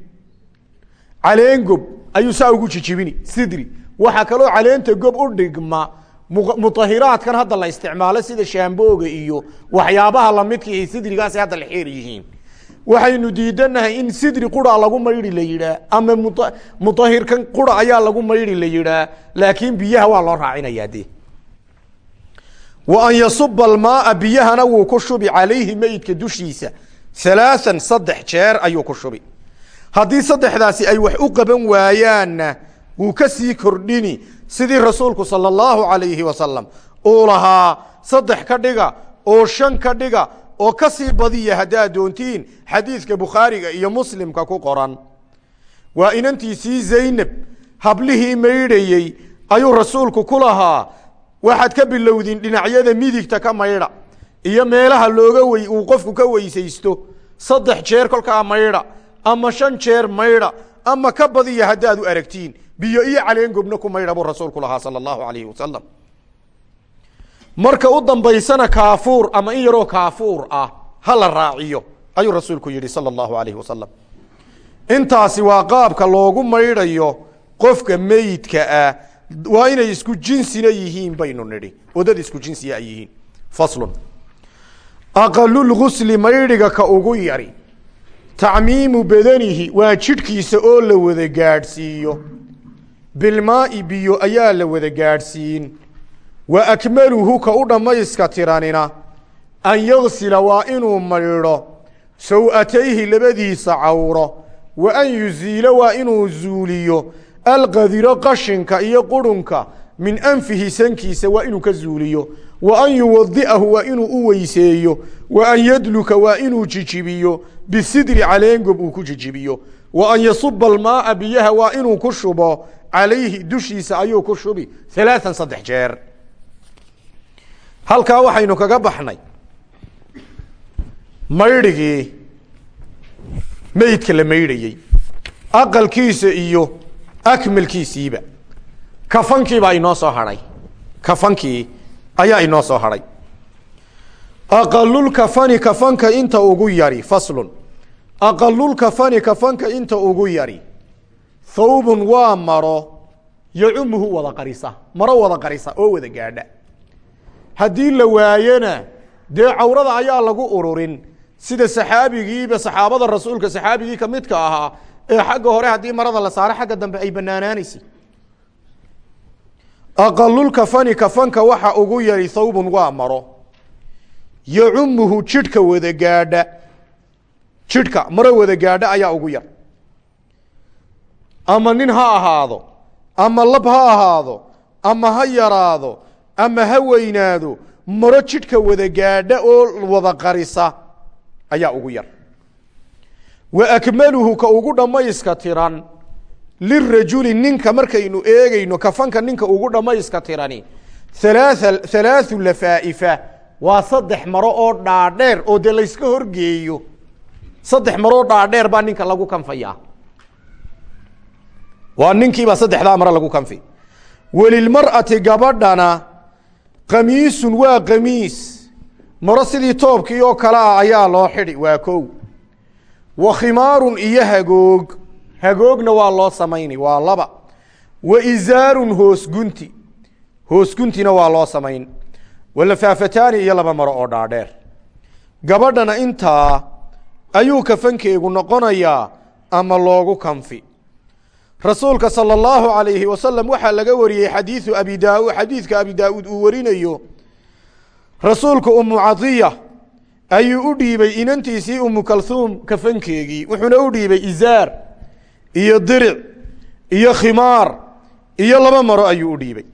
Caleengob ayuu saa ugu jijibini sidri. Waxaa kaloo caleenta gob u dhigma mutahiraadkan hadda la isticmaalo sida shaambooga iyo waxyaabaha lamidka sidrigaas hadda la xeer yihiin. Waxaynu diidanahay in sidri qura lagu maydhi la yidhaah ama mutahirkan qura ayaa lagu maydhi la yidhaah laakiin biyaha waa loo raacinayaa de wa an yasuba almaaa biyahana wuu ku shubi calayhi meydka dushiisa. Halaaan saddex jeer ayuu ku shubi. Haddii saddexdaasi ay wax u qaban waayaanna wuu ka sii kordhini. Sidii rasuulku sala allahu alayhi wasalam uu lahaa saddex ka dhiga oo shan ka dhiga oo ka sii badiya haddaad doontiin xadiidka bukhaariga iyo muslimka ku qoran. Waa inantiisii zaynab hablihii maydhayey ayuu rasuulku ku lahaa waxaad ka bilowdin dhinacyada midigta ka maydha iyo meelaha looga wey uu qofku ka weysaysto. Saddex jeer kolkaa maydha ama shan jeer maydha ama ka badiya haddaad u aragtiin. Biyo iyo caleengobna ku maydha buu rasuulku lahaa sala allahu alayhi wasalam marka u dambaysana kaafuur ama in yaroo kaafuur ah ha la raaciyo ayuu rasuulku yihi sala allahu alayhi wasalam intaasi waa qaabka loogu maydhayo qofka meydka ah waa inay isku jinsina yihiin baynu nidhi. Oo dad isku jinsiya ay yihiin. Faslun. Aqalulgusli maydhiga ka ugu yari. Tacmiimu badanihi waa jidhkiisa oo la wada gaadhsiiyo. Bilmaai biyo ayaa la wada gaadhsiin. Wa akmaluhu ka u dhammayska tiranina. An yagsila waa inuu maydho. Saw-atayhi labadiisa cawro. Wa an yuziila waa inuu zuuliyo alqadiro qashinka iyo qurunka min anfihi sankiisa waa inuu ka zuuliyo wa an yuwadi'ahu waa inuu u weyseeyo wa an yadluka waa inuu jijibiyo bisidri caleengob uu ku jijibiyo wa an yasuba almaaa biyaha waa inuu ku shubo calayhi dushiisa ayuu ku shubi. Halaaan saddex jeer. Halkaa waxaynu kaga baxnay maydhigii meydka la maydhayey aqalkiisa iyo akmalkiisiiba kafankiibaa inoo soo hadhay kafankii ayaa inoo soo hadhay aqalulkafani kafanka inta ugu yari faslun. Aqalulkafani kafanka inta ugu yari thawbun waa maro yacumuhu wada qarisa. Maro wada qarisa oo wada gaadha. Haddii la waayena dee cawrada ayaa lagu ururin. Sida saxaabigiiba saxaabada rasuulka saxaabigii kamidka ahaa ee xagga hore haddii marada la saaro xagga dambe ay banaanaanaysa aqalulkafani kafanka waxa ugu yari thawbun waa maro. Yacumuhu jidhka wada gaadha. Jidhka maro wada gaadha ayaa ugu yar. Ama nin ha ahaado ama lab ha ahaado ama ha yaraado ama ha weynaado maro jidhka wada gaadha oo wada qarisa ayaa ugu yar wa akmaluhu ka ugu dhammayska tiran lirajuli ninka markaynu eegeyno kafanka ninka ugu dhammayska tirani. Halaaha halaathu lafaa'ifa. Waa saddex maro oo dhaadheer oo dee layska horgeeyo. Saddex maroo dhaadheer baa ninka lagu kanfayaa. Waa ninkiibaa saddexdaa maro lagu kanfi. Welilmar'ati gabadhana qamiisun waa qamiis. Maro sidii toobkii oo kale ah ayaa loo xidhi waa kow wa khimaarun iyo hagoog. Hagoogna waa loo samayni waa laba. Wa izaarun hoosgunti. Hoosguntina waa loo samayn. Walafaafataani iyo laba maro oo dhaadheer. Gabadhana intaa ayuu kafankeegu noqonayaa ama loogu kanfi. Rasuulka salى اllahu alayhi wasalam waxaa laga wariyey xadiiu abi daa xadiidka abi daa-uud uu warinayo. Rasuulka umu cadiya ayuu u dhiibey inantiisii umu kalhuum kafankeegii. Wuxuuna u dhiibey izaar iyo diric iyo khimaar iyo laba maro ayuu u dhiibey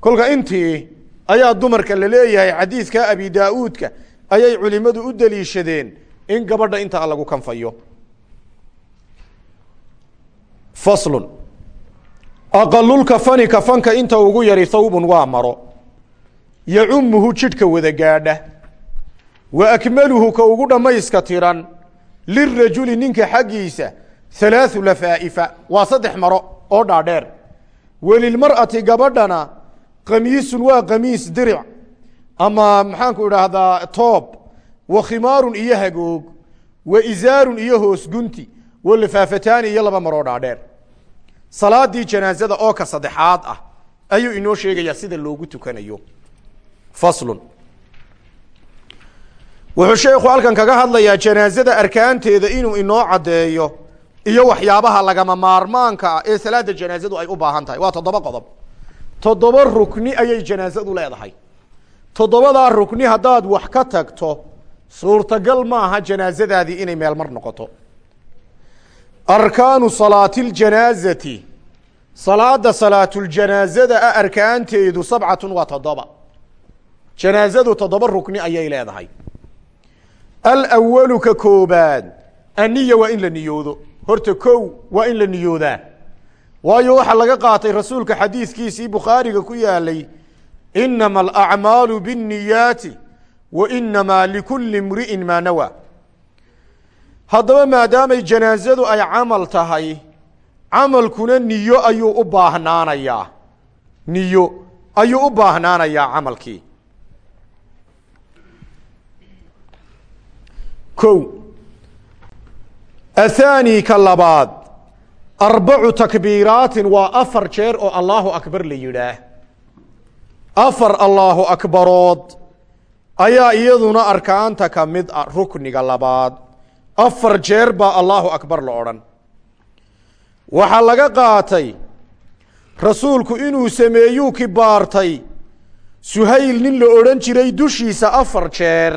kolka intii ayaa dumarka la leeyahay xadiidka abi daa-uudka ayay culimadu u deliishadeen in gabadha intaa lagu kanfayo. Faslun. Aqalulkafani kafanka inta ugu yari thawbun waa maro. Yacumuhu jidhka wada gaadha wa akmaluhu ka ugu dhammayska tiran lirajuli ninka xaggiisa halaathu lafaa'ifa waa saddex maro oo dhaadheer. Welilmar'ati gabadhana qamiisun waa qamiis diric ama maxaanku idhaahdaa toob wa khimaarun iyo hagoog wa izaarun iyo hoosgunti wa lafaafataani iyo laba maroo dhaadheer. Salaadii janaazada oo ka saddexaad ah ayuu inoo sheegayaa sida loogu tukanayo. Faslun wuxuu sheekhu halkan kaga hadlayaa janaazada arkaanteeda inuu inoo caddeeyo iyo waxyaabaha lagama maarmaanka ah ee salaada janaazadu ay u baahan tahay. Waa toddoba qodob. Toddoba rukni ayay janaazadu leedahay. Toddobadaa rukni haddaad wax ka tagto suurtagal maaha janaazadaadii inay meel mar noqoto. Arkaanu salaati ljanaazati salaada salaatuljanaazada ah arkaanteedu sabcatun waa toddoba. Janaazadu toddoba rukni ayay leedahay alwalu ka koobaad aniya waa in la niyoodo. Horta kow waa in la niyoodaa. Waayo waxaa laga qaatay rasuulka xadiidkiisii bukhaariga ku yaalay inama alacmaalu biاnniyaati wa inamaa likulli imri'in maa nawaa haddaba maadaamay janaazadu ay camal tahay camalkuna niyo ayuu u baahnaanayaa. Niyo ayuu u baahnaanayaa camalkii kow. Athaani ka labaad. Arbacu takbiiraatin waa afar jeer oo allaahu akbar la yidhaah afar allaahu akbarood. Ayaa iyaduna arkaanta ka mid a rukniga labaad. Afar jeer baa allaahu akbar la odhan. Waxaa laga qaatay rasuulku inuu sameeyuu kibaartay suhayl nin la odhan jiray dushiisa afar jeer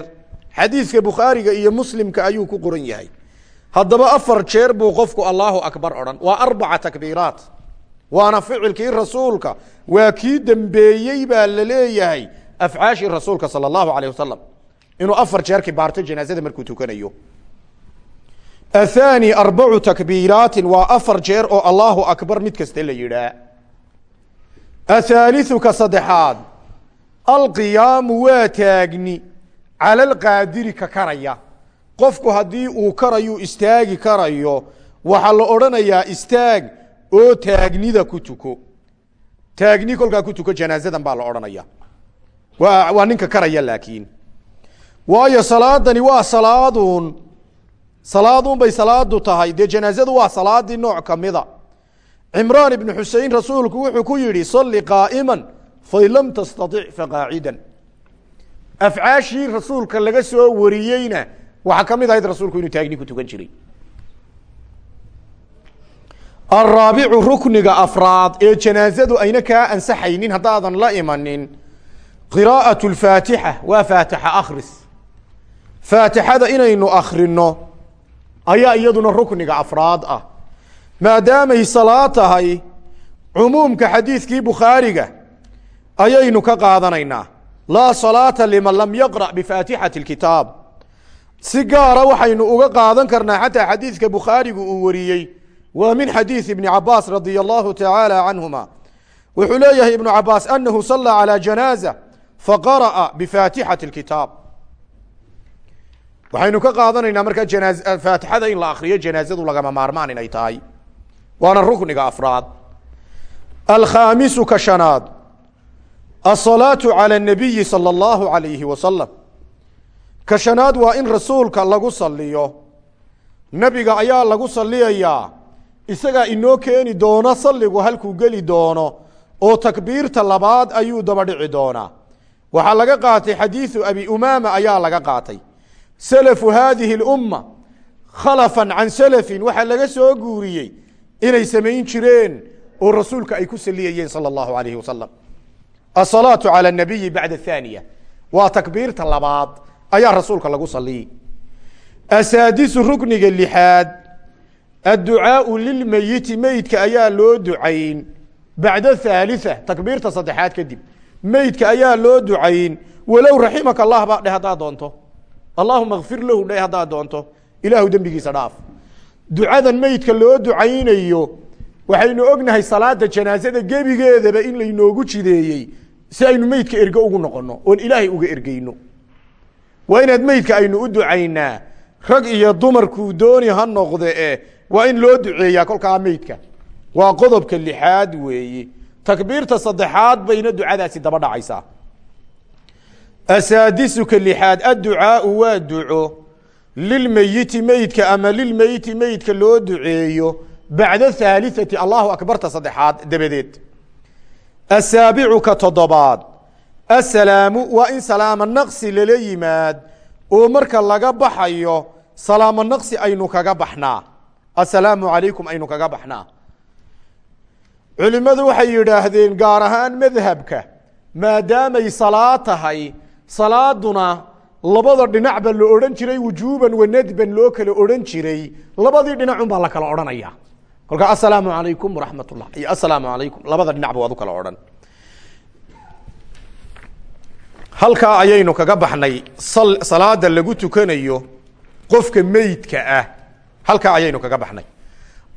xadiidka bukhaariga iyo muslimka ayuu ku qoran yahay. Haddaba afar jeer buu qofku allaahu akbar odhan. Waa arbaca takbiiraat. Waana ficilkii rasuulka. Waa kii dembeeyey baa la leeyahay afcaashii rasuulka sala allahu alayh wasalam inuu afar jeer kibaarto janaazada markuu tukanayo. Athani arbacu takbiiraatin. Waa afar jeer oo allahu akbar mid kasta la yidhaa. Athaaliu ka saddexaad. Alqiyaamu waa taagni cala alqaadiri ka karaya. Qofku haddii uu karayuu istaagi karayo waxaa la odhanayaa istaag oo taagnida ku tuko. Taagni kolkaa ku tuko janaazadan baa la odhanaya waa waa ninka karaya laakiin. Waayo salaadani waa salaaduun salaaduun bay salaadu tahay. Dee janaazadu waa salaadii nooc kamida cimraan ibnu xusein rasuulku wuxuu ku yihi salli qaa'ima fain lam tastatic faqaacidan afcaashii rasuulka laga soo wariyeyna waxaa ka mid ahayd rasuulku inuu taagni ku tukan jiray. Alraabicu rukniga afraad ee janaazadu ayna kaa ansaxaynin haddaadan la imanin qiraa'at lfaatixa waa faatixa akhris. Faatixada inaynu akhrino ayaa iyaduna rukniga afraad ah. Maadaamay salaad tahay cumuumka xadiidkii bukhaariga ayaynu ka qaadanaynaa laa salaata liman lam yaqra' bifaatixati kitaab si gaara waxaynu uga qaadan karnaa xataa xadiidka bukhaarigu uu wariyey. Waa min xadiid ibni cabaas radia allahu tacaala canhuma. Wuxuu leeyahay ibnu cabaas anahu sallaa calى janaaza faqara'a bifaatixati kitaab waxaynu ka qaadanaynaa markaa janaa faatixada in la akriyo janaazadu lagama maarmaan inay tahay. Waana rukniga afraad. Alkhaamisu ka shanaad asalaatu calى اnabiyi salى اllahu alayhi wasalam ka shanaad waa in rasuulka lagu saliyo nebiga ayaa lagu saliyayaa isagaa inoo keeni doono salligu halkuu geli doono oo takbiirta labaad ayuu daba dhici doonaa waxaa laga qaatay xadiidu abi umaama ayaa laga qaatay salafu haadihi اlumma khalafan can salafin waxaa laga soo guuriyey inay samayn jireen oo rasuulka ay ku saliyayeen salى اllahu alayhi wasalam asalaatu calى nabiyi bacda haaniya waa takbiirta labaad ayaa rasuulka lagu saliyey asaadisu rukniga lixaad adducaau lilmeyiti meydka ayaa loo ducayn. Bacda haalitha takbiirta saddexaad kadib meydka ayaa loo ducayn. Walow raximaka allah baa dheh haddaad doonto. Allahuma kfir lahu dheh haddaad doonto. Ilaahu dembigiisa dhaaf. Ducadan meydka loo ducaynayo waxaynu ognahay salaada janaasada gebigeedaba in laynoogu jideeyey si aynu meydka erge ugu noqono oon ilaahay uga ergeyno waa inaad meydka aynu u ducaynaa rag iyo dumarkuu dooni ha noqde e waa in loo duceeyaa kolkaa meydka. Waa qodobka lixaad weeye takbiirta saddexaad bayna ducadaasi daba dhacaysaa. Asaadisuka lixaad adducaau waa duco. Lilmeyiti meydka ama lilmeyiti meydka loo duceeyo bacda haaliati allahu akbarta saddexaad dabadeed asaabicu ka toddobaad asalaamu waa in salaamo naqsi lala yimaad oo marka laga baxayo salaamo naqsi aynu kaga baxnaa assalaamu calaykum aynu kaga baxnaa culimmadu waxay yidhaahdeen gaar ahaan madhabka maadaamay salaad tahay salaaduna labada dhinacba la odhan jiray wujuuban wa nadban loo kala odhan jiray labadii dhinacun baa la kala odhanaya kolkaa assalaamu calaykum waraxmat ullah iyo assalaamu calaykum labada dhinacba waad u kala odhan. Halkaa ayaynu kaga baxnay salaada lagu tukanayo qofka meydka ah. Halkaa ayaynu kaga baxnay.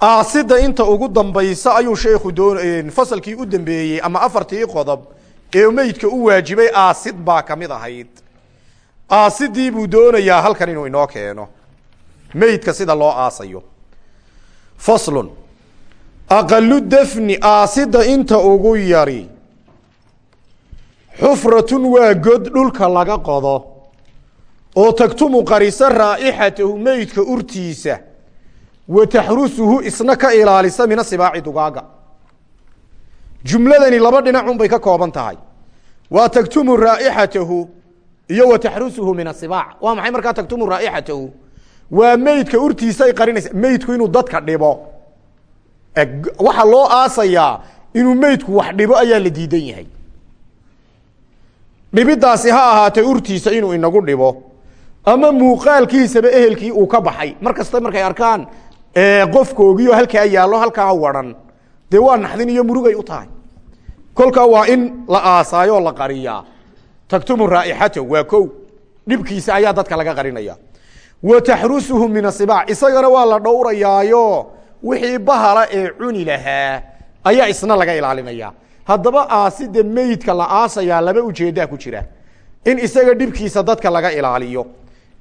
Aasida inta ugu dambaysa ayuu sheekhu doon fasalkii u dambeeyey ama afartii qodob ee meydka u waajibay aasid baa ka mid ahayd. Aasidii buu doonayaa halkan inuu inoo keeno. Meydka sida loo aasayo. Faslun aqalu dafni aasida inta ugu yari. Xufratun waa god dhulka laga qodo. Oo tagtumu qarisa raa'ixatahu meydka urtiisa. Wa taxrusuhu isna ka ilaalisa min asibaaci dugaaga. Jumladani laba dhinacun bay ka kooban tahay. Waa tagtumu raa'ixatahu iyo wa taxrusuhu min asibaac waa maxay markaa tagtumu raa'ixatahu waa meydka urtiisay qarinaysa meydku inuu dadka dhibo waxaa loo aasayaa inuu meydku wax dhibo ayaa la diidan yahay. Dhibidaasi ha ahaatee urtiisa inuu inagu dhibo ama muuqaalkiisaba ehelkii uu ka baxay. Mar kasta markay arkaan qofkoogiio halkaa yaallo halkaa waran. Dee waa naxdin iyo murugay u tahay. Kolkaa waa in la aasaayo oo la qariyaa. Taktumu raa'ixatahu waa kow. Dhibkiisa ayaa dadka laga qarinaya wa taxrusuhu min asibaac isagana waa la dhowrayaayo wixii bahala ee cuni lahaa ayaa isna laga ilaalinaya. Haddaba aasida meydka la aasayaa laba u jeedaa ku jira. In isaga dhibkiisa dadka laga ilaaliyo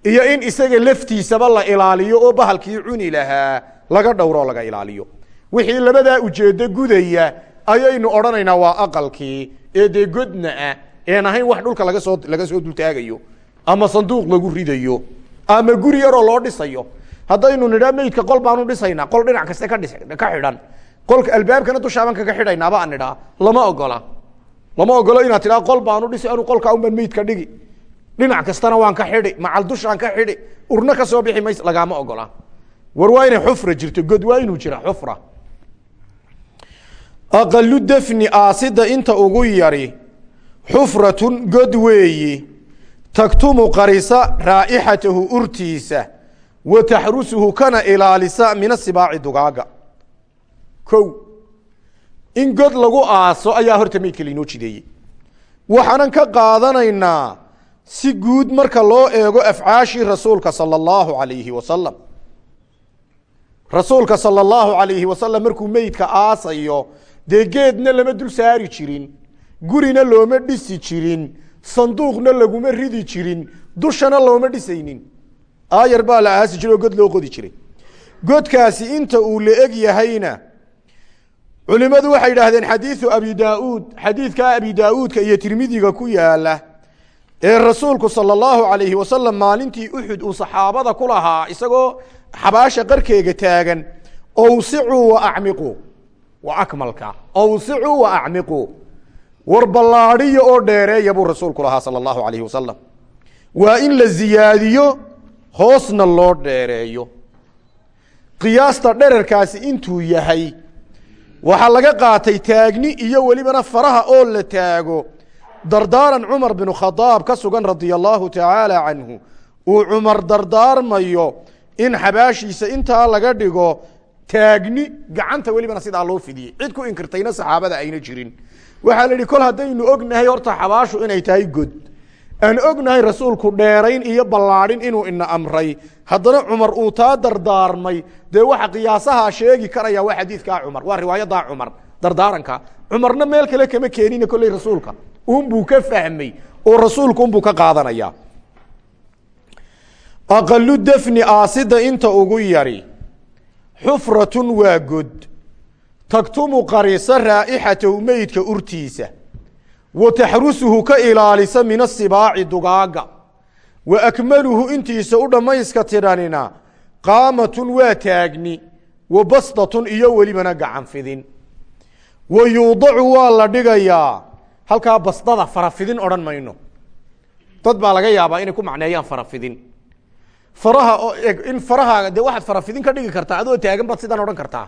iyo in isaga laftiisaba la ilaaliyo oo bahalkii cuni lahaa laga dhowro oo laga ilaaliyo. Wixii labadaa ujeedo gudaya ayaynu odhanaynaa waa aqalkii ee dee godna ah een ahayn wax dhulka laga soo laga soo dultaagayo ama sanduuq lagu ridayo ama guri yaroo loo dhisayo haddaynu nidhaa meydka qol baanu dhisaynaa qol dhinac kaste ka dhis ka xidhan. Qolka albaabkana dushaaban kaga xidhaynaaba aan nidhaa. Lama ogola. Lama ogolo inaad tidhaa qol baanu dhisi anu qolkaa un baan meydka dhigi. Dhinac kastana waan ka xidhi macal dushaan ka xidhi urna ka soo bixi mays lagaama ogola. War waa inay xufra jirto god waa inuu jira xufra. Aqalu defni aasida inta ugu yari xufratun god weeyi taktumu qarisa raa'ixatahu urtiisa wa taxrusuhu kana ilaalisa min asibaaci dugaaga kow in god lagu aaso ayaa horta meydka lainoo jideeyey waxaanan ka qaadanaynaa si guud marka loo eego afcaashii rasuulka sala allahu alayhi wasalam rasuulka sala allahu alayhi wasalam markuu meydka aasayo dee geedna lama dul saari jirin gurina looma dhisi jirin sanduuqna laguma ridi jirin dushana looma dhisaynin aayar baa la aasi jiray oo god loo qodi jiray. Godkaasi inta uu la eg yahayna culimadu waxay idhaahdeen xadiidu abi daauud xadiidkaa abi daauudka iyo tirmidiga ku yaalla ee rasuulku sala allahu alayhi wasalam maalintii uxud uu saxaabada ku lahaa isagoo xabaasha qarkeega taagan owsicuu wa acmiquu wa akmalka. Owsicuu wa acmiquu war ballaadhiya oo dheereeya buu rasuulku lahaa sala allahu alayhi wasalam waa in la ziyaadiyo hoosna loo dheereeyo. Qiyaasta dherarkaasi intuu yahay waxaa laga qaatay taagni iyo welibana faraha oo la taago. Dardaaran cumar binu khadaab ka sugan radia allaahu tacaala canhu uu cumar dardaarmayo in xabaashiisa intaa laga dhigo taagni gacanta welibana sidaa loo fidiyey. Cid ku inkirtayna saxaabada ayna jirin. Waxaa la yidhi kol haddaynu ognahay horta xabaashu inay tahay god aan ognahay rasuulku dheerayn iyo ballaadhin inuu ina amray. Haddana cumar uu taa dardaarmay. Dee waxa qiyaasahaa sheegi karaya waa xadiidkaa cumar waa riwaayadaa cumar dardaaranka. Cumarna meel kale kama keenina kolley rasuulka. Unbuu ka fahmay oo rasuulku unbuu ka qaadanaya. Aqalu defni aasida inta ugu yari. Xufratun waa god. Taktumu qarisa raa'ixatahu meydka urtiisa wa taxrusuhu ka ilaalisa min asibaaci dugaaga wa akmaluhu intiisa u dhammayska tidhanina qaamatun waa taagni wa basdatun iyo welibana gacan fidin wa yuudacu waa la dhigayaa halkaa basdada farafidin odhan mayno dad baa laga yaabaa inay ku macneeyaan farafidin faraha oo in farahaaga dee waxaad farafidin ka dhigi kartaa adoo taagan baad sidaan odhan kartaa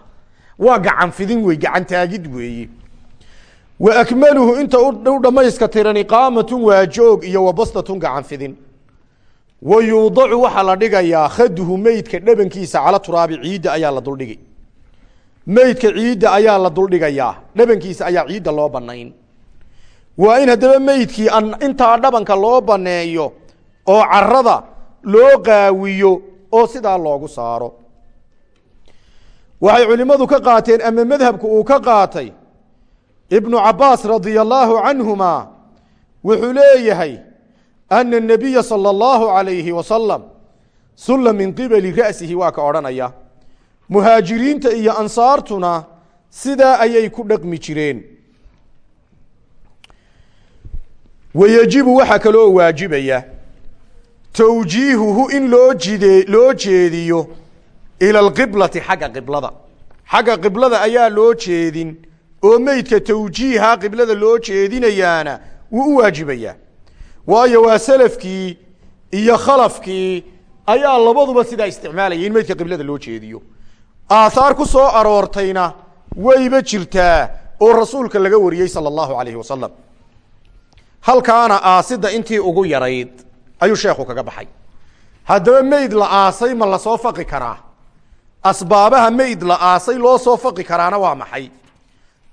waa gacan fidin wey gacan taagid weeye wa akmaluhu inta u dhammayska tirani qaamatun waa joog iyo wa basdatun gacan fidin. Wa yuudacu waxaa la dhigayaa khaduhu meydka dhabankiisa cala turaabi ciidda ayaa la duldhigi meydka ciidda ayaa la duldhigayaa dhabankiisa ayaa ciidda loo banayn waa in haddaba meydkii intaa dhabanka loo baneeyo oo carada loo qaawiyo oo sidaa loogu saaro. Waxay culimmadu ka qaateen ama madhabku uu ka qaatay ibnu cabaas radia allaahu canhuma wuxuu leeyahay anna nabiya sala allahu alayhi wasalam sulla min qibali ra'sihi waa ka odhanaya. Muhaajiriinta iyo ansaartuna sidaa ayay ku dhaqmi jireen. Wayajibu waxaa kaloo waajibaya towjiihuhu in loo jide loo jeediyo ila alqiblati xagga qiblada. Xagga qiblada ayaa loo jeedin oo meydka towjiiha qiblada loo jeedinayaana wuu u waajibayaa waayo waa selafkii iyo khalafkii ayaa labaduba sidaa isticmaalaya in meydka qiblada loo jeediyo. Aathaar ku soo aroortayna wayba jirtaa oo rasuulka laga wariyey sala allahu alayhi wasalam halkaana aasida intii ugu yarayd ayuu sheekhu kaga baxay. Haddaba meyd la aasay ma la soo faqi karaa? Asbaabaha meyd la aasay loo soo faqi karaana waa maxay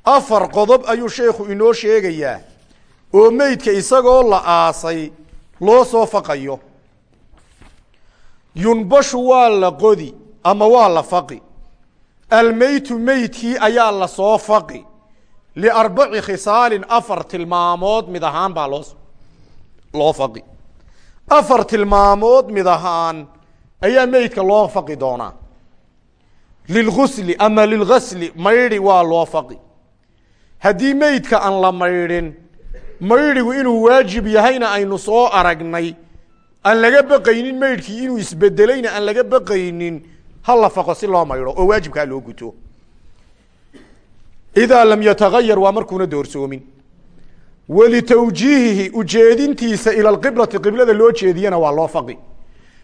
afar qodob ayuu sheekhu inoo sheegayaa oo meydka isagoo la aasay loo soo faqayo. Yunbashu waa la qodi ama waa la faqi. Almeytu meydkii ayaa la soo faqi. Liarbaci khisaalin afar tilmaamood mid ahaan baa loo loo faqi. Afar tilmaamood mid ahaan ayaa meydka loo faqi doonaa. Lilgusli ama lilgasli maydhi waa loo faqi haddii meydka aan la maydhin maydhigu inuu waajib yahayna aynu soo aragnay aan laga baqaynin meydhkii inuu isbedelayna aan laga baqaynin ha la faqo si loo maydho oo waajibkaa loo guto. Idaa lam yatagayar waa markuuna doorsoomin. Walitawjiihihi ujeedintiisa ila alqiblati qiblada loo jeediyana waa loo faqi.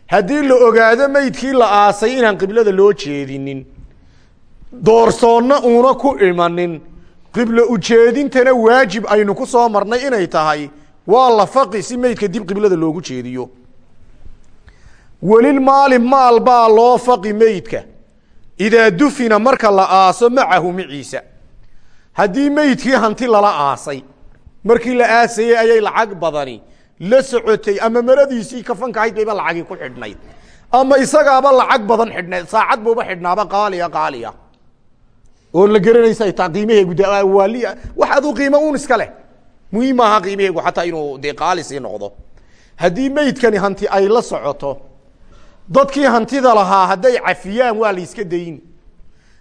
Haddii la ogaado meydkii la aasay inaan qiblada loo jeedinin doorsoonna uuna ku imanin qiblo ujeedintana waajib aynu ku soo marnay inay tahay. Waa la faqi si meydka dib qiblada loogu jeediyo. Welilmaali maal baa loo faqi meydka. Idaa dufina marka la aaso macahu maciisa haddii meydkii hanti lala aasay markii la aasayey ayay lacag badani. La socotay ama maradiisii kafanka ahayd bayba lacagii ku xidhnayd. Ama isagaaba lacag badan xidhnayd saacad buuba xidhnaaba qaaliya qaaliya oo la garanaysa taa qiimaheegu waali wax aduu qiimo un iska leh. Muhiim maaha qiimaheegu xataa inuu dee noqdo. Haddii meydkani hanti ay la socoto dadkii hantida lahaa hadday cafiyaan waa la iska dayin.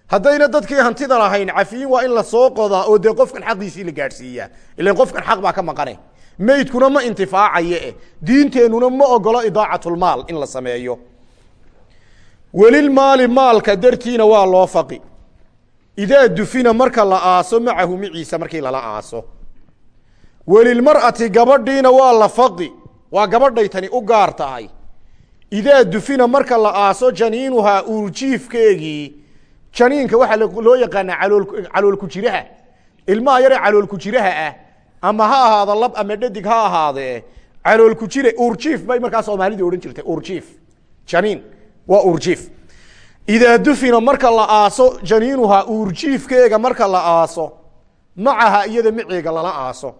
Haddayna dadkii hantida lahayn cafiyin waa in la soo qodaa oo dee qofkan xaqiisii la gaadhsiiyaa. Ilan qofkan xaq baa ka maqane. Meydkuna ma intifaacaye eh. Diinteenuna ma ogolo idaacatlmaal in la sameeyo. Welilmaali maalka dartiina waa loo faqi idaa dufina marka la aaso macahu maciisa markii lala aaso welilmar'ati gabadhiina waa la faqi waa gabadhay tani u gaar tahay idaa dufina marka la aaso janiinuhaa uurjiifkeegii janiinka waxaa loo yaqaanaa calool calool kujiraha ilmaha yaree calool kujiraha ah ama ha ahaado lab ama dhadig ha ahaadee calool kujire uurjiif bay markaa soomaalida odhan jirtay uurjiif janiin waa uurjiif idaa dufina marka la aaso janiinuhaa uurjiifkeega marka la aaso macaha iyada maceega lala aaso.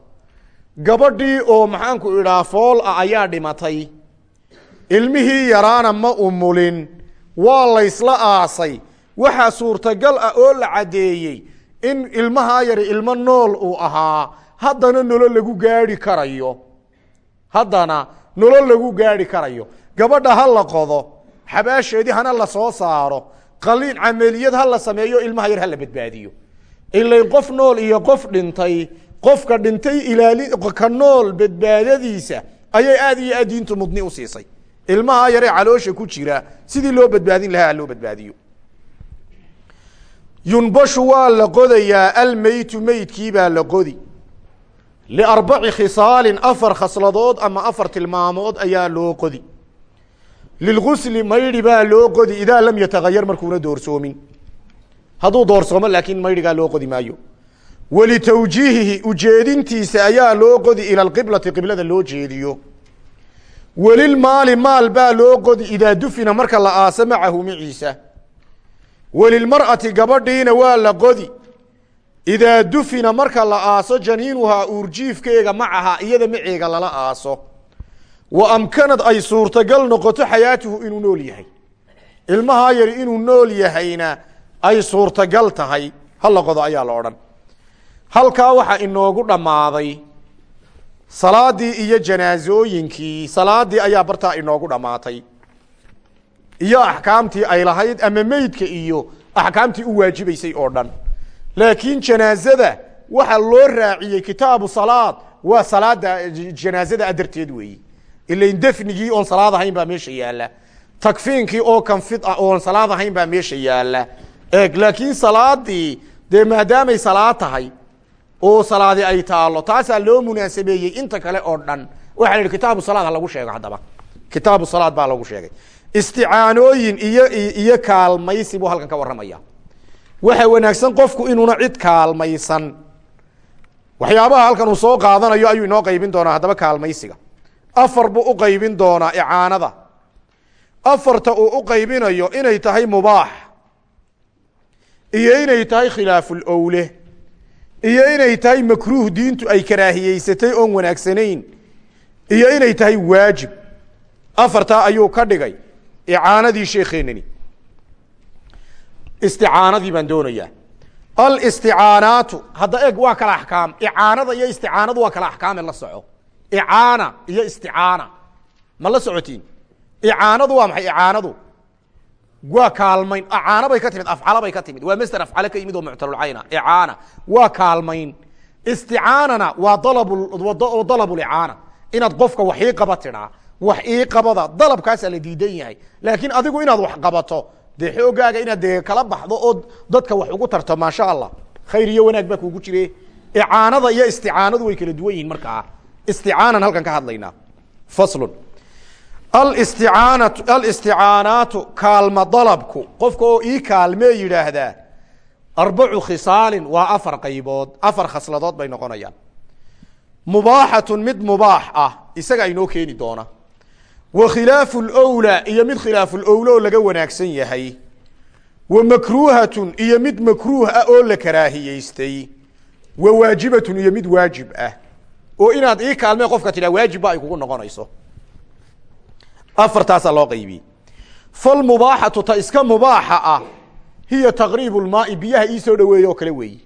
Gabadhii oo maxaanku idhaa fool ah ayaa dhimatay. Ilmihii yaraana ma umulin waa laysla aasay. Waxaa suurtagal ah oo la caddeeyey in ilmahaa yari ilmo nool uu ahaa. Haddana nolol lagu gaadhi karayo. Haddana nolol lagu gaadhi karayo. Gabadha ha la qodo xabaasheedii hana la soo saaro qaliin cameliyad ha la sameeyo ilmaha yar ha la badbaadiyo. Ilayn qof nool iyo qof dhintay qofka dhintay ilaali ka nool badbaadadiisa ayay aad iyo aad diintu mudni u siisay. Ilmaha yaree caloosha ku jira sidii loo badbaadin lahaa ha loo badbaadiyo. Yunbashu waa la qodayaa almeytu meydkii baa la qodi. Liarbaci khisaalin afar khasladood ama afar tilmaamood ayaa loo qodi lilgusli maydhi baa loo qodi idaa lam yatagayar markuuna doorsoomin hadduu doorsoomo laakiin maydhigaa loo qodi maayo walitawjiihihi ujeedintiisa ayaa loo qodi ila alqiblati qiblada loo jeediyo welilmaali maal baa loo qodi idaa dufina marka la aaso macahu maciisa welilmar'ati gabadhiina waa la qodi idaa dufina marka la aaso janiinuhaa uurjiifkeega macaha iyada maceega lala aaso wa amkanad ay suurtagal noqoto xayaatuhu inuu nool yahay. Ilmahaa yari inuu nool yahayna ay suurtagal tahay hala qodo ayaa la odhan. Halkaa waxaa inoogu dhammaaday salaadii iyo janaasooyinkii salaadii ayaa bartaa inoogu dhammaatay. Iyo axkaamtii ay lahayd ama meydka iyo axkaamtii u waajibaysay oo dhan. Laakiin janaazada waxa loo raaciyey kitaabu salaad waa salaada janaazada darteed weeyi ilain defnigii oon salaad ahayn baa meesha yaalla. Takfiinkii oo kanfid ah oon salaad ahayn baa meesha yaalla. Eeg laakiin salaadii dee maadaamay salaad tahay oo salaadi ay taalo taasaa loo munaasabeeyey inta kale oo dhan. Waxaa la yidhi kitaabu salaad ha lagu sheego haddaba. Kitaabu salaad baa lagu sheegay. Isticaanooyin iyo iyo kaalmaysi buu halkan ka warramaya. Waxa wanaagsan qofku inuuna cid kaalmaysan. Waxyaabaha halkan uu soo qaadanayo ayuu inoo qaybin doonaa haddaba kaalmaysiga afar buu u qaybin doonaa icaanada. Afarta uu u qaybinayo inay tahay mubaax. Iyo inay tahay khilaaful owle iyo inay tahay makruuh diintu ay karaahiyeysatay oon wanaagsanayn. Iyo inay tahay waajib. Afartaa ayuu ka dhigay icaanadii sheekeenani isticaanadii baan doonayaa. Alisticaanaatu hadda eeg waa kala axkaam. Icaanada iyo isticaanadu waa kala axkaame la soco icaana iyo isticaana. Ma la socotiin? Icaanadu waa maxay? Icaanadu waa kaalmayn. Acaano bay ka timid afcalo bay ka timid. Waa masder afcalo ka yimid oo muctalulcayna icaana waa kaalmayn. Isticaanana waa dalab dalabulicaana inaad qofka wax ii qaba tidhaa wax ii qabada dalabkaasaa la diidan yahay. Laakiin adigu inaad wax qabato dee xoogaaga inaad dee kala baxdo oo dadka wax ugu tarto maasha allah khayr iyo wanaag baa kuugu jire icaanada iyo isticaanadu way kala duwan yihiin markaa isticaanan halkan ka hadlaynaa. Faslun. Alisticaanatu alisticaanaatu kaalma dalabku qofka oo ii kaalmee yidhaahdaa arbacu khisaalin waa afar qaybood afar khasladood bay noqonayaan. Mubaaxatun mid mubaax ah isaga inoo keeni doona. Wa khilaafu lwlaa iyo mid khilaafu lowla oo laga wanaagsan yahay. Wa makruuhatun iyo mid makruuh ah oo la karaahiyeystay wa waajibatun iyo mid waajib ah oo inaad ii kaalmee qofka tidhaa waajibba ay kugu noqonayso. Afartaasaa loo qaybiyey falmubaaxatu ta iska mubaaxa ah hiya taqriibu lmaai biyaha ii soo dhaweeye oo kale weeyi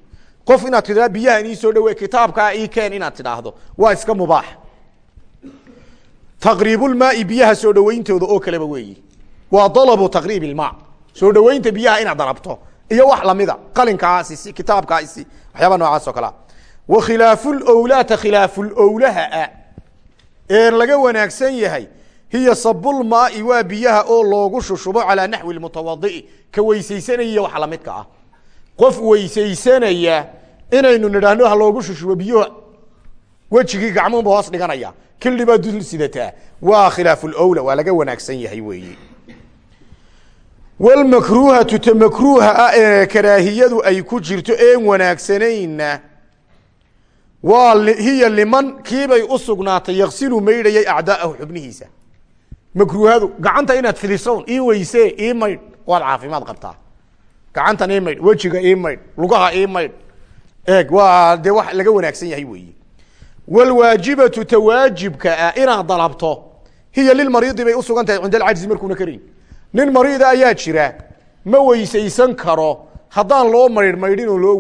qof inaad tidhahda biyahan ii soo dhaweeye kitaabkaa ii keen inaad tidhaahdo waa iska mubaax. Taqriibulmaai biyaha soo dhawayntooda oo kaleba weeyi waa dalabu taqriib ilmaa soo dhawaynta biyaha inaad dalabto iyo wax lamida qalinkaasi kitaabkaasi waxyaaba noocaas oo kalea wa khilaafulowlaata khilaafulowlaha ah ee laga wanaagsan yahay hiya sabulmaai waa biyaha oo loogu shushubo calaa naxwi mutawadi'i ka weysaysanaya wax lamidka ah. Qof weysaysanaya inaynu nidhaahno ha loogu shushubo biyo wejigii gacmuunba hoos dhiganaya. Kildhi baa dul sidataa. Waa khilaafulowla waa laga wanaagsan yahay weeye walmakruuhatu ta makruuha ah ee karaahiyadu ay ku jirto hiya liman kiibay u sugnaatay yaksilu maydhayay acdaa'ahu xubnihiisa. Makruuhadu gacanta inaad fidisown ii weysee ii maydh waad caafimaad qabtaa. Gacantan ii maydh wejiga ii maydh lugaha ii maydh. Eeg waa dee wax laga wanaagsan yahay weeye wlwaajibatu ta waajibka ah inaad dalabto. Hiya lilmariidi bay usugan tahay cinda alcajzi markuuna karayn nin mariida ayaa jira ma weysaysan karo. Haddaan loo maydh oo loo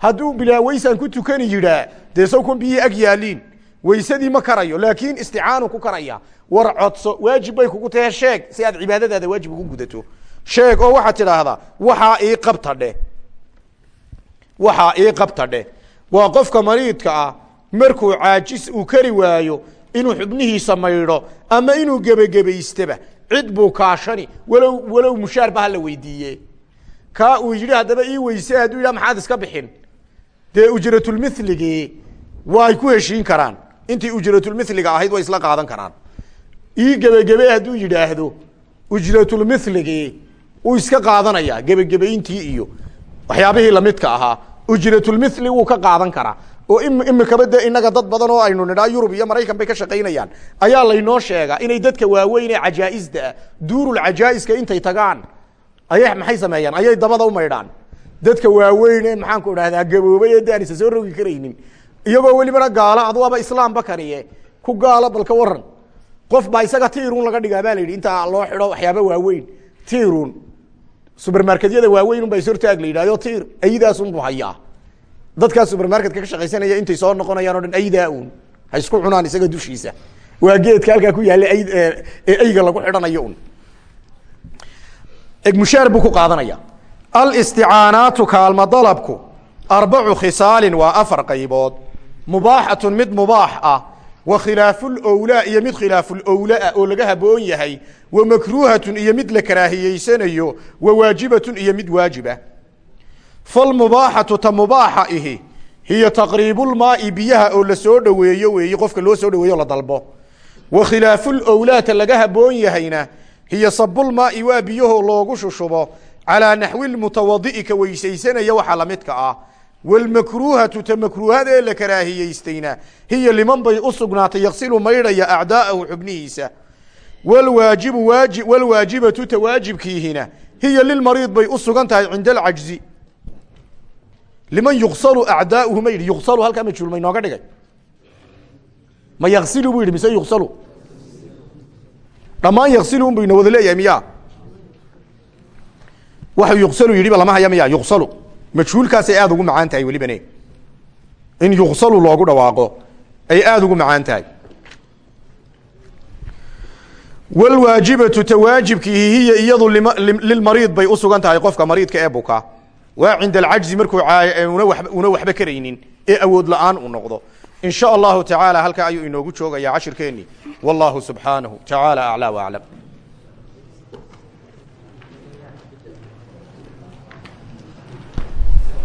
hadduu bilaa weysaan ku tukani yidhaa dee sawkon biyihii ag yaaliin. Weysadii ma karayo laakiin isticaanu ku karaya. War codso waajib bay kugu tahe sheeg si aad cibaadadaada waajib ugu gudato. Sheeg oo waxaad tidhaahdaa waxaa ii qabta dheh. Waxaa ii qabta dheh. Waa qofka mariidka ah markuu caajis uu kari waayo inuu xubnihiisa maydho ama inuu gebagebaystaba cid buu kaashani walow walow mushaarba hala weydiiye kaa uu yidhi haddaba ii weyse hadduu yidhah maxaad iska bixin dee ujratulmithligi way ku heshiin karaan. Intii ujratulmithliga ahayd way isla qaadan karaan. Ii gebagebe hadduu yidhaahdo ujratulmithligi uu iska qaadanaya gebagebayntii iyo waxyaabihii lamidka ahaa ujratulmithli wuu ka qaadan karaa. Oo imikaba de inaga dad badan oo aynu nidhaa yurub iyo maraykan bay ka shaqaynayaan. Ayaa laynoo sheegaa inay dadka waaweyn ee cajaaizda ah duurulcajaa'iska intay tagaan. Ayay maxay sameeyaan? Ayay dabada u maydhaan dadka waaweyn ee maxaan ku idhahdaa gaboobay ee daan isa soo rogi karaynin. Iyagoo welibana gaalo adu aba islaamba ku gaalo balka waran qof baa isaga tiirun laga dhigaa baa la yidhi intaa loo xidho waxyaaba waaweyn. Tiirun subermarketyada waaweyn un baa ishortaag la yidhahdo tiir ayidaasun buu hayaa. Dadkaa subermarketka ka shaqaysanaya intay soo noqonayaan o dhan aydaa un ha isku cunaan isaga dushiisa. Waa geedka halkaa ku yaalla ay eyga lagu xidhanayo un mushaar buu ku qaadanaya alisticaanaatu kaalma dalabku arbacu khisaalin waa afar qaybood. Mubaaxatun mid mubaax ah wa khilaafulowlaa iyo mid khilaafulowlaa oo laga haboon yahay wa makruuhatun iyo mid la karaahiyeysanayo wa waajibatun iyo mid waajibah falmubaaxatu ta mubaaxa ihi hiya taqriibulmaai biyaha oo la soo dhoweeyo weeye qofka loo soo dhaweeyo la dalbo. Wa khilaafulowlaata laga haboon yahayna hiya sabulmaai waa biyahoo loogu shushubo calaa naxwi lmutawadi'i ka weysaysanaya waxa lamidka ah wlmakruuhatu ta makruuhada ee la karaahiyeystayna hiya liman bay u sugnaatay yaksilu maydhaya acdaa'ahu xubnihiisa wlwaajibu waaji wlwaajibatu ta waajibkiihina hiya lilmariid bay u sugan tahay cinda alcajzi liman yuksalu acdaauhu ma yidhi yuksalu halkaa majhuul ma dhigay ma yaksilu buu yidhi mise yuksalu dhammaan yaksilu un bu ina wada leeyahay miya waxuu yuksalu yidhiba lama haya miya yuksalu majhuulkaasay aada ugu macaan tahay welibane in yuksalu loogu dhawaaqo ay aada ugu macaan tahay. Wlwaajibatu tawaajibkihi hiya iyadu lilmariid bay usugan tahay qofka mariidka ee buka. Waa cinda alcajzi markuu una waxba karaynin ee awood la'aan noqdo. In sha allahu tacaala halkaa ayuu inoogu joogaya cashirkeeni wallahu subxaanahu tacaala aclaa waclam